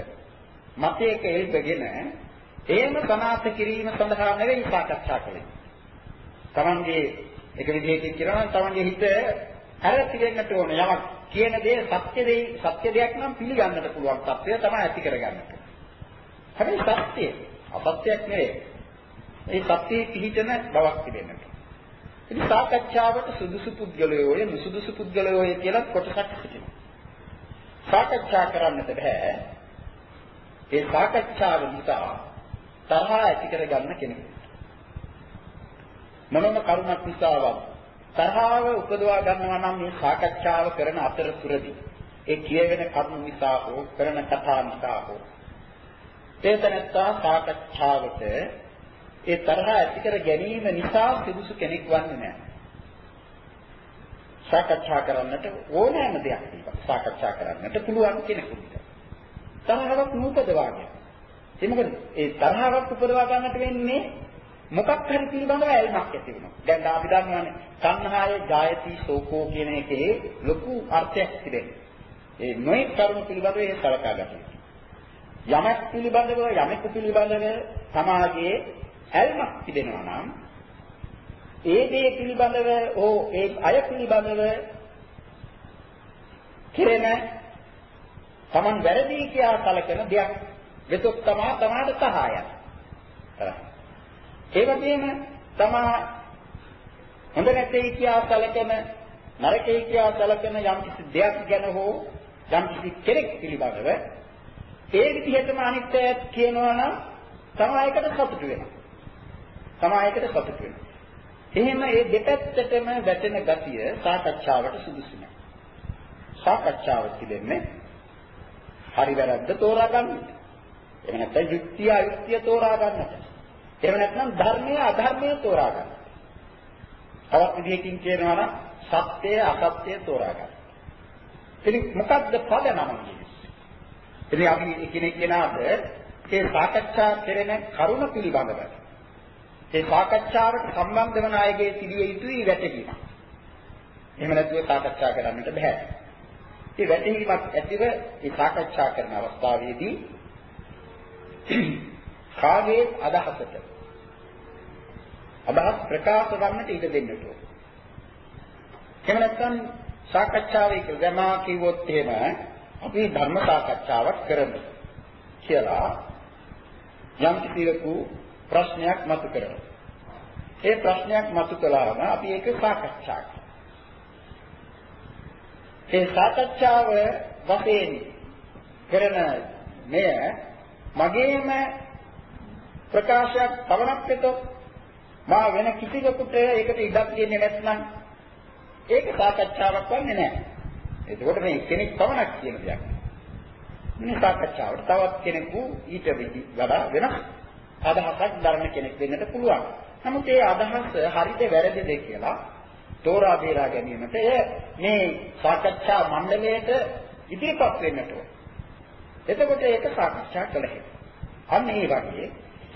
Speaker 1: මතයක එල්බගෙන එහෙම සනාථ කිරීම සඳහා නෙවෙයි සාකච්ඡා කළේ. තමන්ගේ එක විදිහකින් කියනවා නම් තමන්ගේ හිත අර තිරෙන්නට ඕන යමක් කියන දේ සත්‍ය දෙයි සත්‍ය දෙයක් නම් පිළිගන්නට පුළුවන් තත්ත්වය තමයි ඇති කරගන්නට. හැබැයි සත්‍ය අපත්‍යක් නෙවෙයි. ඒ සත්‍යයේ පිහිටන බවක් තිබෙන්නට. ඉතින් සාකච්ඡාවට සුදුසු පුද්ගලයෝය නුසුදුසු පුද්ගලයෝය කියලා කොටසක් සිටිනවා. සාකච්ඡා කරන්නට බෑ. ඒ සාකච්ඡාව නිසා තරහ ඇති කරගන්න කෙනෙකුට. මොනම කරුණක් නිසාවත් තරහව උපදවා ගන්නවා නම් මේ සාකච්ඡාව කරන අතරතුරදී ඒ කියවෙන කරුණු නිසා හෝ කරන කතා නිසා හෝ තේතනත්තා සාකච්ඡාවට ඒ තරහ ඇති කර ගැනීම නිසා සුදුසු කෙනෙක් වන්නේ නැහැ. සාකච්ඡා කරන්නට ඕනෑම දෙයක් සාකච්ඡා කරන්නට පුළුවන් කෙනෙකුට. තරහවක් නූපදවාගෙන. ඒ මොකද ඒ තරහවක් උපදවා ගන්නට වෙන්නේ මොකක් හරි පිළිබඳව ඇල්මක් ඇති වෙනවා. දැන් අපි දන්නවානේ සංහාය ජායති සෝකෝ කියන එකේ ලොකු අර්ථයක් තිබෙනවා. ඒ නොයෙක් කරුණු පිළිබඳව ඒ සලකා ගන්න. යමක් පිළිබඳව යමෙකු පිළිබඳව සමාජයේ ඇල්මක් තිබෙනවා නම් ඒ දේ පිළිබඳව ඕ ඒ අය පිළිබඳව කෙරෙන Taman වැරදි කියා කලකන දෙයක් වෙතොත් තමා තමාට සහායයි. ඒ වගේම තමා හොඳ නැtei කියා කලකන නරකයි කියා කලකන යම් කිසි දෙයක් ගැන හෝ යම් කිසි කෙනෙක් පිළිබඳව ඒ විදිහටම අනිත්‍ය කියනවා නම් සමායකට සතුටු වෙනවා. සමායකට සතුටු වෙනවා. එහෙම මේ දෙපැත්තටම වැටෙන ගතිය සාකච්ඡාවට සුදුසු නෑ. සාකච්ඡාව තිබෙන්නේ හරි වැරද්ද තෝරා ගන්න. එහෙම නැත්නම් යුක්තිය අයුක්තිය තෝරා ගන්නට. එහෙම නැත්නම් ධර්මය අධර්මය තෝරා ගන්න. තවත් විදිහකින් කියනවා නම් සත්‍යය අසත්‍යය තෝරා ගන්න. ඉතින් මොකද්ද පදනම කියන්නේ? ඉතින් අපි එකිනෙක කෙනාට මේ සාකච්ඡා කෙරෙන කරුණ පිළිබඳව ඒ සාකච්ඡාවට සම්බන්ධ වන අයගේ තිබිය යුතුයි වැටහීම. එහෙම නැතුව සාකච්ඡා කරන්නට බෑ. ඒ වැටහීමක් ඇතිව මේ සාකච්ඡා කරන අවස්ථාවේදී කාගේ අදහසට අදහස් ප්‍රකාශ කරන්නට ඉඩ දෙන්නට ඕන. එහෙම නැත්නම් සාකච්ඡාවේ කියලා කිව්වොත් එහෙම අපි ධර්ම සාකච්ඡාවක් කරමු කියලා යම් කිසිවෙකු ප්‍රශ්නයක් මතු කරනවා. ඒ ප්‍රශ්නයක් මතු කළාම අපි ඒක සාකච්ඡා කරනවා. ඒ සාකච්ඡාව වශයෙන් කරන මෙය මගේම ප්‍රකාශයක් පවණක් වෙතොත් මා වෙන කිසිවෙකුට ඒකට ඉඩක් දෙන්නේ නැත්නම් ඒක සාකච්ඡාවක් වන්නේ නැහැ. එතකොට මේ කෙනෙක් පවණක් කියන දෙයක්. මේ සාකච්ඡාවට තවත් කෙනෙකු ඊට වඩා වෙනස් අදහසක් දරන කෙනෙක් වෙන්නට පුළුවන්. නමුත් ඒ අදහස හරිද වැරදිද කියලා තෝරා බේරා ගැනීමට එය මේ සාකච්ඡා මණ්ඩලයට ඉදිරිපත් වෙන්නට ඕන. එතකොට ඒක සාකච්ඡා කළ හැකියි. අන්න ඒ වගේ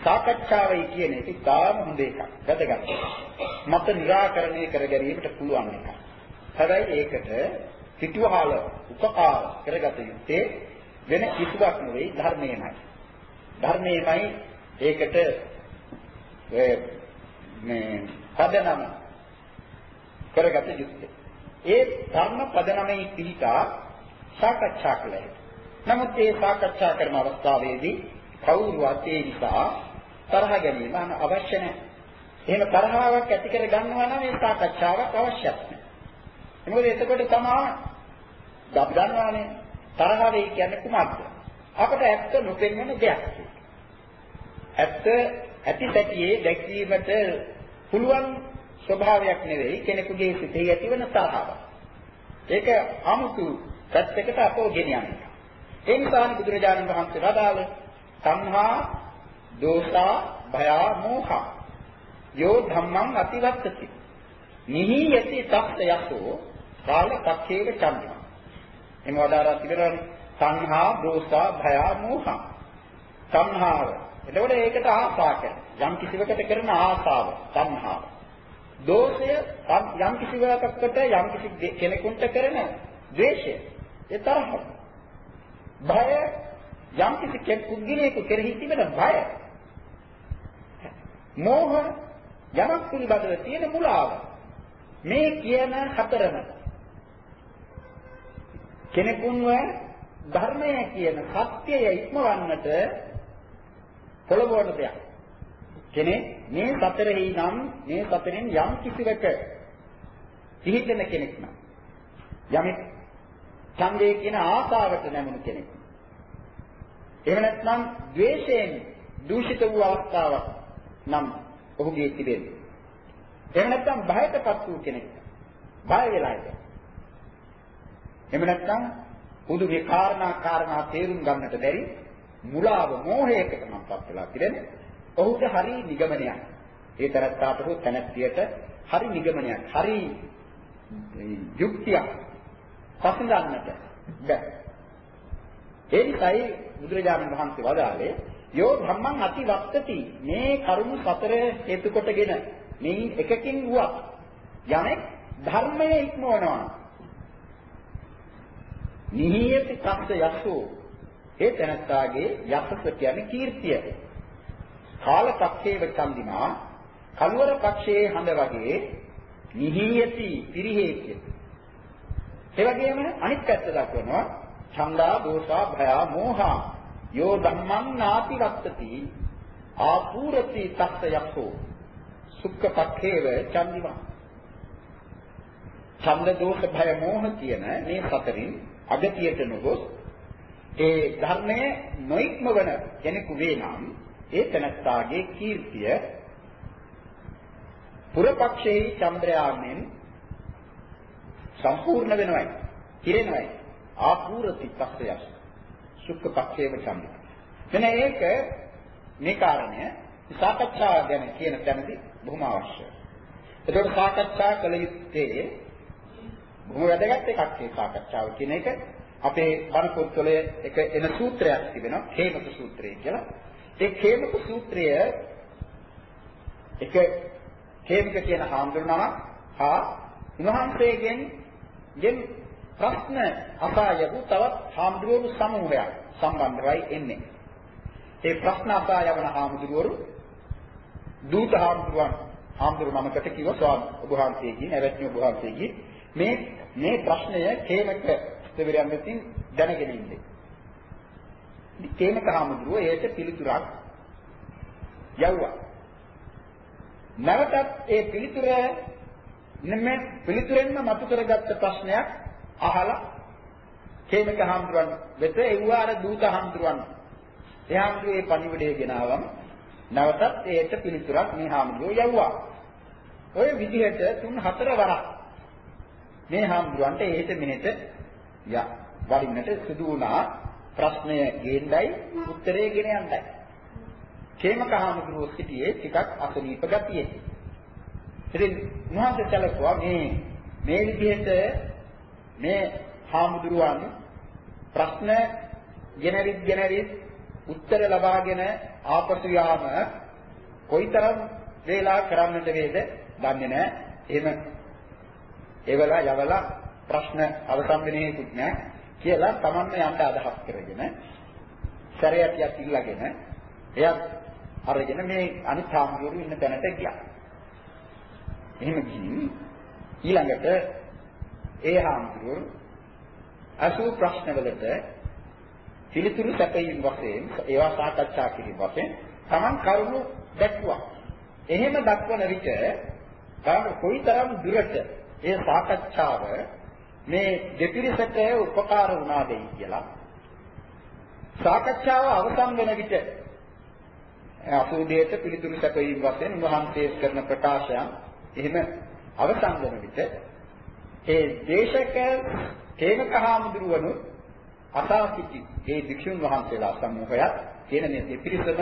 Speaker 1: සාකච්ඡාවයි කියන එක ඉතාම හොඳ එකක්. වැදගත්. මත निराකරණය කර ගැනීමට පුළුවන් එකක්. හැබැයි ඒකට පිටුවහල උපකාර කරගත යුත්තේ වෙන කිසිවක් නෙවෙයි ධර්මයමයි. ධර්මයමයි ඒකට මේ පදනම කරගත යුත්තේ. ඒ ධර්ම පදනමේ පිහිටා සාකච්ඡා කළ හැකියි. නමුත් මේ සාකච්ඡා කරන අවස්ථාවේදී කවුරුවත් ඒ නිසා තරහ ගැනීම අවශ්‍ය නැහැ. එහෙම තරහාවක් ඇති කර ගන්නවා නම් මේ සාකච්ඡාවක් අවශ්‍යත් නැහැ. මොකද එතකොට තමයි ගබ් ගන්නවානේ තරහ වෙයි කියන්නේ කුමක්ද? අපට ඇත්ත නොපෙන්වන දෙයක්. ඇත්ත ඇති සැටියේ දැක්වීමට පුළුවන් ස්වභාවයක් නෙවෙයි කෙනෙකුගේ සිතේ ඇතිවන තරහව. ඒක 아무තු පැත්තකට අපෝ ගෙනියන්නේ. ඒ නිසා බුදුරජාණන් වහන්සේ වදාළ සංහා දෝසා භයා මෝහා යෝ ධම්මං අතිවත්තති. නිහි යති තක්ත යසෝ කාල පක්ෂේක චන්දන. එම වදාරා තිබෙනවානේ සංහා දෝසා භයා මෝහා. සංහාව. එතකොට ඒකට ආසා කරන යම් කිසිවකට කරන ආසාව සංහාව. දෝෂය යම් කිසි වෙලාවකට යම් කිසි කෙනෙකුට කරන ද්වේෂය ඒ තරහ භය යම් කිසි පුද්ගලයෙකු කෙරෙහි තිබෙන භය මෝහ යමක් පිළිබඳව තියෙන මුලාව මේ කියන හතරම කෙනෙකුන්ව ධර්මය කියන සත්‍යය ඉක්මවන්නට පොළඹවන දෙයක් කෙනෙක් මේ සතරෙහි නම් මේ සතරෙන් යම් කිසිවක පිළිදෙන කෙනෙක් නම් යමෙක් ඡන්දේ කියන ආසාවට නැමුණු කෙනෙක්. එහෙම නැත්නම් ද්වේෂයෙන් දූෂිත වූ අවස්ථාවක් නම් ඔහුගේ තිබෙන්නේ. එහෙම නැත්නම් භයටපත් වූ කෙනෙක්. බය වෙලා ඉඳ. එහෙම නැත්නම් පුදු මේ කාරණා කාරණා තේරුම් ගන්නට බැරි මුලාව මෝහයකට මම්පත් වෙලා තිබෙන්නේ. ඔහුට හරි නිගමනයක්. ඒ තරත්තාට හෝ තැනැත්තියට හරි නිගමනයක්. හරි යුක්තියක් පසඳන්නට බැහැ. ඒ නිසායි බුදුරජාණන් වහන්සේ වදාළේ යෝ ධම්මං අති වක්තති මේ කරුණු සතර හේතු කොටගෙන මේ එකකින් වුවක් යමෙක් ධර්මයේ ඉක්මවනවා. නිහියති කස්ස යසෝ ඒ තැනත්තාගේ යසස කියන්නේ කීර්තිය. කාලපක්ෂේව චන්දිමා කලවර පක්ෂයේ හඳ වගේ නිහියති පිරිහෙච්ච. ඒ වගේම අනිත් පැත්ත දක්වනවා ඡන්දා දෝෂා භයා මෝහා. යෝ ධම්මං නාති වත්තති ආපූරති තස්ස යක්ඛෝ සුක්ඛ පක්ඛේව චන්දිමා ඡන්ද දෝෂ භය මෝහ කියන මේ සතරින් අගතියට නොගොස් ඒ ධර්මයේ නොඉක්මවන කෙනෙකු වේ නම් ඒ තනත්තාගේ කීර්තිය පුරපක්ෂයේ චන්ද්‍රයාමෙන් සම්පූර්ණ වෙනවයි. කිරෙනවයි. ආපූර්ති පස්සයස්. සුඛ පක්ෂයේම ඡන්ද. මෙන්න ඒක මේ කාරණය සාකච්ඡා ගැන කියන තැනදී බොහොම අවශ්‍යයි. ඒකට සාකච්ඡා කළ යුත්තේ බොහොම වැදගත් එකක් මේ සාකච්ඡාව කියන එක. අපේ බණ පොත්වල එක එන සූත්‍රයක් තිබෙනවා හේමක සූත්‍රය කියලා. ඒ හේමක සූත්‍රය එක හේමක කියන හාමුදුරුවෝ හා උන්වහන්සේගෙන් ගෙන් ප්‍රශ්න අසායපු තවත් හාමුදුරුවෝ සමූහයක් සම්බන්ධවයි එන්නේ. ඒ ප්‍රශ්න අසායවන හාමුදුරුවෝ දූත හාමුදුරුවන් හාමුදුරු නමකට කිව්ව ස්වාමී ඔබ වහන්සේගේ නැවැත්නි ඔබ වහන්සේගේ මේ මේ ප්‍රශ්නය හේමක ස්තවිරයන් විසින් දැනගෙන ඉන්නේ. හේමක හාමුදුරුවෝ ඒට පිළිතුරක් යවුවා. නැවතත් ඒ පිළිතුර නෙමෙ පිළිතුරෙන්ම මතු කරගත්ත ප්‍රශ්නයක් අහලා හේමක හාමුදුරන් වෙත එව්වා අර දූත හාමුදුරන්. ඒ හාමුදුරුවෝ ඒ පණිවිඩය ගෙනාවම නැවතත් ඒට පිළිතුරක් මේ හාමුදුරුවෝ යවුවා. ඔය විදිහට තුන් හතර වරක් මේ හාමුදුරන්ට එහෙට මෙහෙට යා වරින්නට සිදු වුණා ප්‍රශ්නය ගේන්නයි උත්තරේ ගෙන යන්නයි. කේමක හාමුදුරුවෝ සිටියේ ටිකක් අසනීප ගතියේ. ඉතින් උන්වහන්සේ සැලකුවා මේ මේ විදිහට මේ හාමුදුරුවන් ප්‍රශ්න ගෙනරිත් ගෙනරිත් උත්තර ලබාගෙන ආපසු යාම කොයිතරම් වේලා කරන්නට වේද දන්නේ නැහැ. එහෙම එවලා යවලා ප්‍රශ්න අවසන් වෙන හේතුත් නැහැ කියලා Tamanne යන්න අදහස් කරගෙන සැරයටියක් ඉල්ලගෙන එයත් අරගෙන මේ අනිත් සාමුදුරු ඉන්න තැනට ගියා. එහෙම ගිහින් ඊළඟට ඒ හාමුදුරුවෝ අසු ප්‍රශ්නවලට පිළිතුරු සැපයීම වශයෙන් ඒවා සාකච්ඡා කිරීම වශයෙන් Taman කරුණු දැක්ුවා. එහෙම දක්වන විට බලන්න කොයිතරම් දුරට ඒ සාකච්ඡාව මේ දෙපිරිසට උපකාර වුණාදයි කියලා. සාකච්ඡාව අවසන් වෙන විට අසුදේට පිළිතුරු සැපයීම වශයෙන් උන්වහන්සේ කරන ප්‍රකාශයන් එහෙම අවසන් වෙන විට ඒ දේශක තේමකහාමුදුරුවනු අසා සිටි ඒ භික්ෂුන් වහන්සේලා සමූහයක් කියන මේ දෙපිරිසම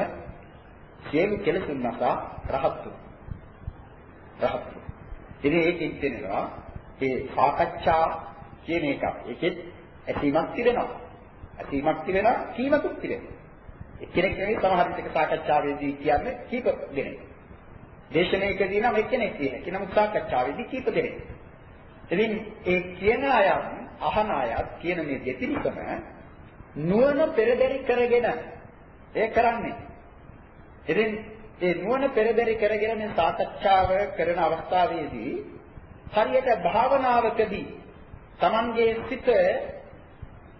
Speaker 1: සියලු කෙලෙසුන් නැසා රහත් වුණා. රහත් වුණා. ඉතින් ඒකෙන් තේනවා ඒ සාකච්ඡා කියන එක. ඒකෙත් ඇසීමක් තිබෙනවා. ඇසීමක් තිබෙනවා, කීමකුත් තිබෙනවා. එක්කෙනෙක් නෙවෙයි සමහර විටක සාකච්ඡාවේදී කියන්නේ කීප දෙනෙක්. දේශනාවකදී නම් එක්කෙනෙක් කියන. කිනම සාකච්ඡාවේදී කීප දෙනෙක්. ඉතින් ඒ කියන අය අහන අය කියන මේ දෙපිරිසම නුවණ පෙරදරි කරගෙන ඒ කරන්නේ. ඉතින් ඒ නුවණ පෙරදරි කරගෙන මේ සාකච්ඡාව කරන අවස්ථාවේදී හරියට භාවනාවකදී Tamanගේ සිත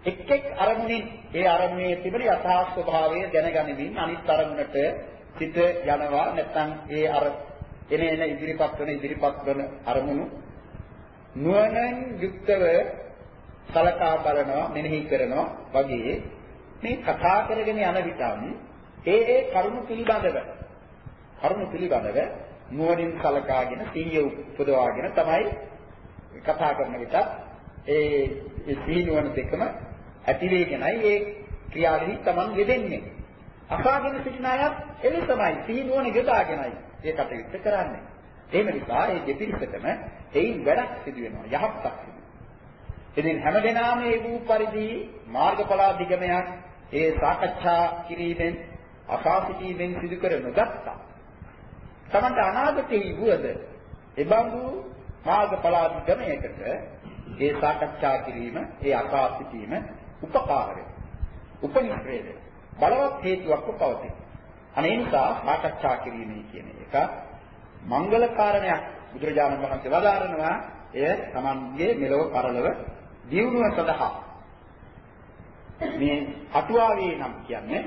Speaker 1: එක් එක් අරමුණින් ඒ අරමුණේ තිබෙන යථා ස්වභාවය දැනගනිමින් අනිත් අරමුණට සිත යනවා නැත්නම් ඒ අර එන එන ඉදිරිපත් වෙන ඉදිරිපත් වෙන අරමුණු නුවණින් යුක්තව සලකා බලනවා මෙනෙහි කරනවා වගේ මේ කතා කරගෙන යන විටම් ඒ ඒ කරුණු පිළිබඳව කරුණු පිළිබඳව නුවණින් සලකාගෙන සිහිය උපදවාගෙන තමයි කතා කරන විට ඒ සිහි නුවණ දෙකම ඇති වෙගෙනයි ඒ ක්‍රියාවෙහි Taman යෙදෙන්නේ. අසාගෙන සිටින අයත් එලෙසමයි සිහි නුවණ යොදාගෙනයි ඒ කටයුත්ත කරන්නේ. එහෙම නිසා මේ දෙපිරිසටම එයින් වැඩක් සිදු වෙනවා යහපතක් සිදු ඉතින් හැමදෙනාම මේ වූ පරිදි මාර්ගඵලාධිගමයක් ඒ සාකච්ඡා කිරීමෙන් අසා සිටීමෙන් සිදු කර නොගත්තා. තමන්ට අනාගතයේ වුවද එබඳු මාර්ගඵලාධිගමයකට ඒ සාකච්ඡා කිරීම, ඒ අසා සිටීම උපකාර වෙනවා. උපනිශ්‍රේද බලවත් හේතුවක්ව පවතී. අනේ නිසා සාකච්ඡා කිරීමයි කියන එක මංගල කාරණයක් බුදුරජාණන් වහන්සේ වදාරනවා එය Tamanගේ මෙලොව පරලොව දියුණුව සඳහා. මේ අටුවාවේ නම් කියන්නේ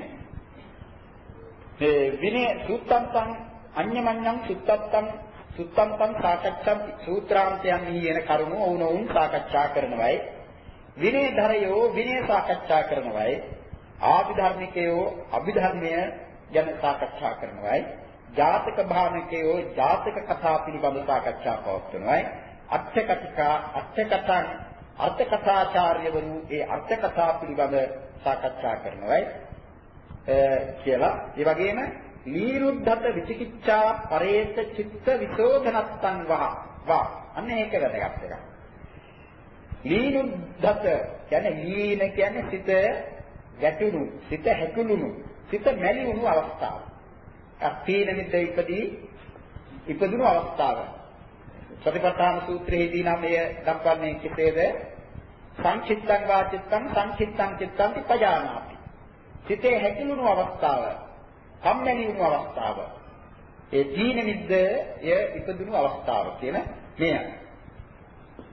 Speaker 1: මේ විනය සූත්තන්තං අඤ්ඤමඤ්ඤං සුත්තත්තං සුත්තන්තං සාකච්ඡම් සූත්‍රාන්තයන් කියන කරුණු වුණොවුන් සාකච්ඡා කරනවායි. විනයධරයෝ විනය සාකච්ඡා කරනවායි. ආභිධර්මිකයෝ අභිධර්මය ගැන සාකච්ඡා කරනවායි. ජාතක භාණකයෝ ජාතක කතා පිළිබඳ සාකච්ඡා පවත්වනවායි. අට්ඨකතිකා අට්ඨකතං අර්ථ කථාචාර්යවරු ඒ අර්ථ කතා පිළිබඳ සාකච්ඡා කරනවායි. කියලා. ඒ වගේම නිරුද්ධත විචිකිච්ඡා පරේත චිත්ත විසෝධනත්තං වහ. වා. අන්න ඒක වැදගත් එකක් නිරුද්ධත කියන්නේ නීන කියන්නේ සිත ගැටුණු සිත හැකුළුණු සිත මැලි වුණු අවස්ථාව. අත්ීන මිද්ද ඉපදී ඉපදුණු අවස්ථාව. සතිපට්ඨාන සූත්‍රයේදී නම් එය දක්වන්නේ කෙසේද? සංචිත්තං වාචිත්තං සංචිත්තං චිත්තං පජානාති. සිතේ හැකිලුණු අවස්ථාව කම්මැලි වුණු අවස්ථාව. ඒ තීන මිද්දය ඉපදුණු අවස්ථාව කියන මෙය.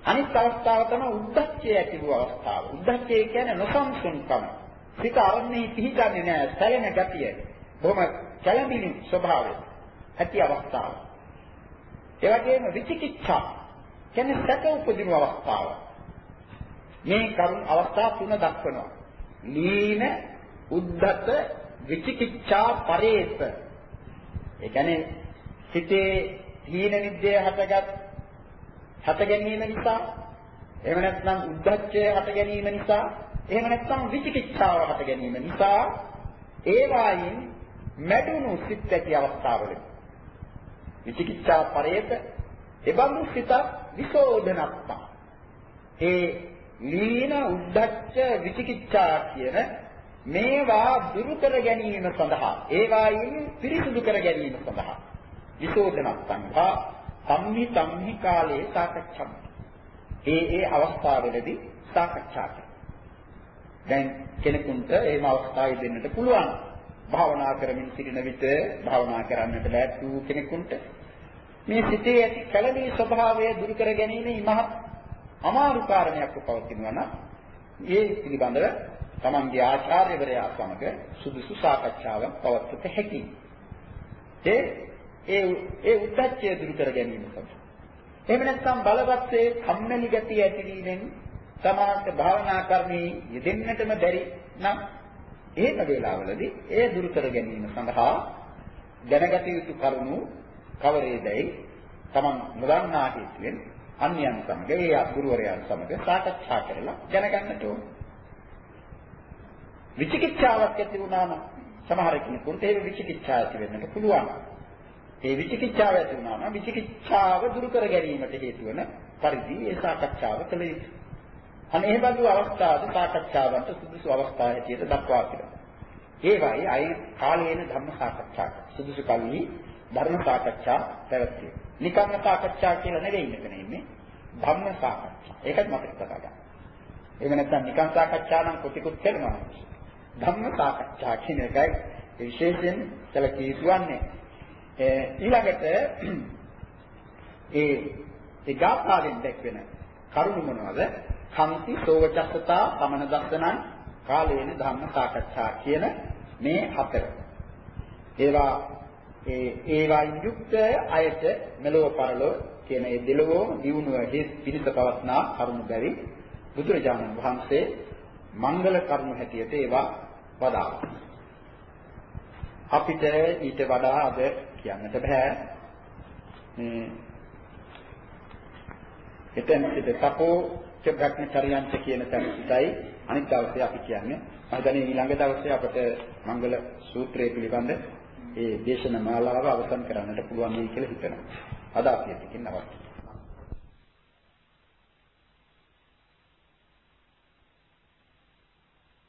Speaker 1: අනිත් අවස්ථාව තමයි උද්දච්චය ඇති වූ අවස්ථාව. උද්දච්චය කියන්නේ නොසන්සුන්කම. සිත අරන්නේ පිහිටන්නේ නැහැ සැලෙන ගතිය. බොහොම කැළඹිලි ස්වභාවය. ඇති අවස්ථාව. ඒ වගේම විචිකිච්ඡා කියන්නේ සැක උපදින අවස්ථාව. මේ කරුණ අවස්ථා තුන දක්වනවා. ලීන උද්දත විචිකිච්ඡා පරේත. ඒ කියන්නේ සිතේ හීන විද්‍ය හටගත් හට ගැනීම නිසා එහෙම නැත්නම් උද්දච්චය හට ගැනීම නිසා එහෙම නැත්නම් විචිකිච්ඡාව හට ගැනීම නිසා ඒ වායින් මැඩුණු සිත් ඇති අවස්ථාවල විචිකිච්ඡා පරේත එබඳු සිතක් විසෝධනත්තා ඒ ලීන උද්දච්ච විචිකිච්ඡා කියන මේවා දුරු කර ගැනීම සඳහා ඒවායින් පිරිසුදු කර ගැනීම සඳහා විසෝධනස්සංහා සම්හි සම්හි කාලේ සාකච්ඡම් ඒ ඒ අවස්ථාවලදී සාකච්ඡා දැන් කෙනෙකුට එහෙම අවස්ථාවයි දෙන්නට පුළුවන්. භාවනා කරමින් සිටින විට භාවනා කරන්නට ලෑස්ති වූ කෙනෙකුට මේ සිතේ ඇති කලදී ස්වභාවය දුරු කර ගැනීම ඉමහත් අමාරු කාරණයක් පවතිනවා නම් ඒ පිළිබඳව තමන්ගේ ආචාර්යවරයා සමග සුදුසු සාකච්ඡාවක් පවත්වත හැකියි. ඒ ඒ ඒ උද්දච්චය දුරු කර ගැනීම සඳහා. එහෙම නැත්නම් බලවත්සේ කම්මැලි ගතිය ඇතිවීමෙන් සමාන්ත භාවනා කර්මී යෙදෙන්නටම බැරි නම් එහෙම වේලාවලදී ඒ දුරු කර ගැනීම සඳහා දැනගත යුතු කරුණු කවරේදයි තමන් නොදන්නා හේතුවෙන් අන්‍යයන් සමග ඒ ගුරුවරයන් සමග සාකච්ඡා කරලා දැනගන්නට ඕනේ. විචිකිච්ඡාවක් ඇති වුණා නම් සමහර කෙනෙකුට ඒ විචිකිච්ඡාව ඇති වෙන්නට පුළුවන්. ඒ විචිකිච්ඡාව ඇති වුණා නම් විචිකිච්ඡාව දුරු කර ගැනීමට හේතු වෙන පරිදි ඒ සාකච්ඡාව කළ යුතුයි. අනේ මේ බඳු අවස්ථාවද සාකච්ඡාවට සුදුසු අවස්ථා හැටියට දක්වා තිබෙනවා. ඒවයි අය කාලේන ධර්ම සාකච්ඡා සුදුසු කල්හි ධර්ම සාකච්ඡා පැවැත්වේ. නිකම්ම සාකච්ඡා කියලා නෙවෙයි මෙතන ඉන්නේ. ධම්ම සාකච්ඡා. ඒකත් මතක තබා ගන්න. එහෙම නැත්නම් නිකම් සාකච්ඡා නම් කොටිකුත් කරනවා. ධම්ම සාකච්ඡා කියන එකයි විශේෂයෙන් සැලකිය යුතු වන්නේ. ඊළඟට ඒ ඒ ගාථාවෙන් දැක්වෙන කරුණු මොනවද? කම්ති සෝවචස්සතා සමන දස්සනං කාලේන ධම්ම සාකච්ඡා කියන මේ හතර. ඒවා ඒ ඒවායින් යුක්ත අයට මෙලොව පරලොව කියන ඒ දෙලොව දියුණුව පිණිස පවත්නා කරුණු බැරි බුදුරජාණන් වහන්සේ මංගල කරුණු හැටියට ඒවා වදාළා. අපිට ඊට වඩා අද කියන්නට බෑ. මේ එතෙන් සිට තපෝ ච භ්‍රමචර්යයන්ට කියන තැන සිටයි අනිත් දවසේ අපි කියන්නේ මම දැන් ඊළඟ දවසේ අපට මංගල සූත්‍රය පිළිබඳ ඒ දේශන මාලාව අවසන් කරන්නට පුළුවන් වෙයි කියලා හිතනවා. අද අපි එතකින් නවත්වමු.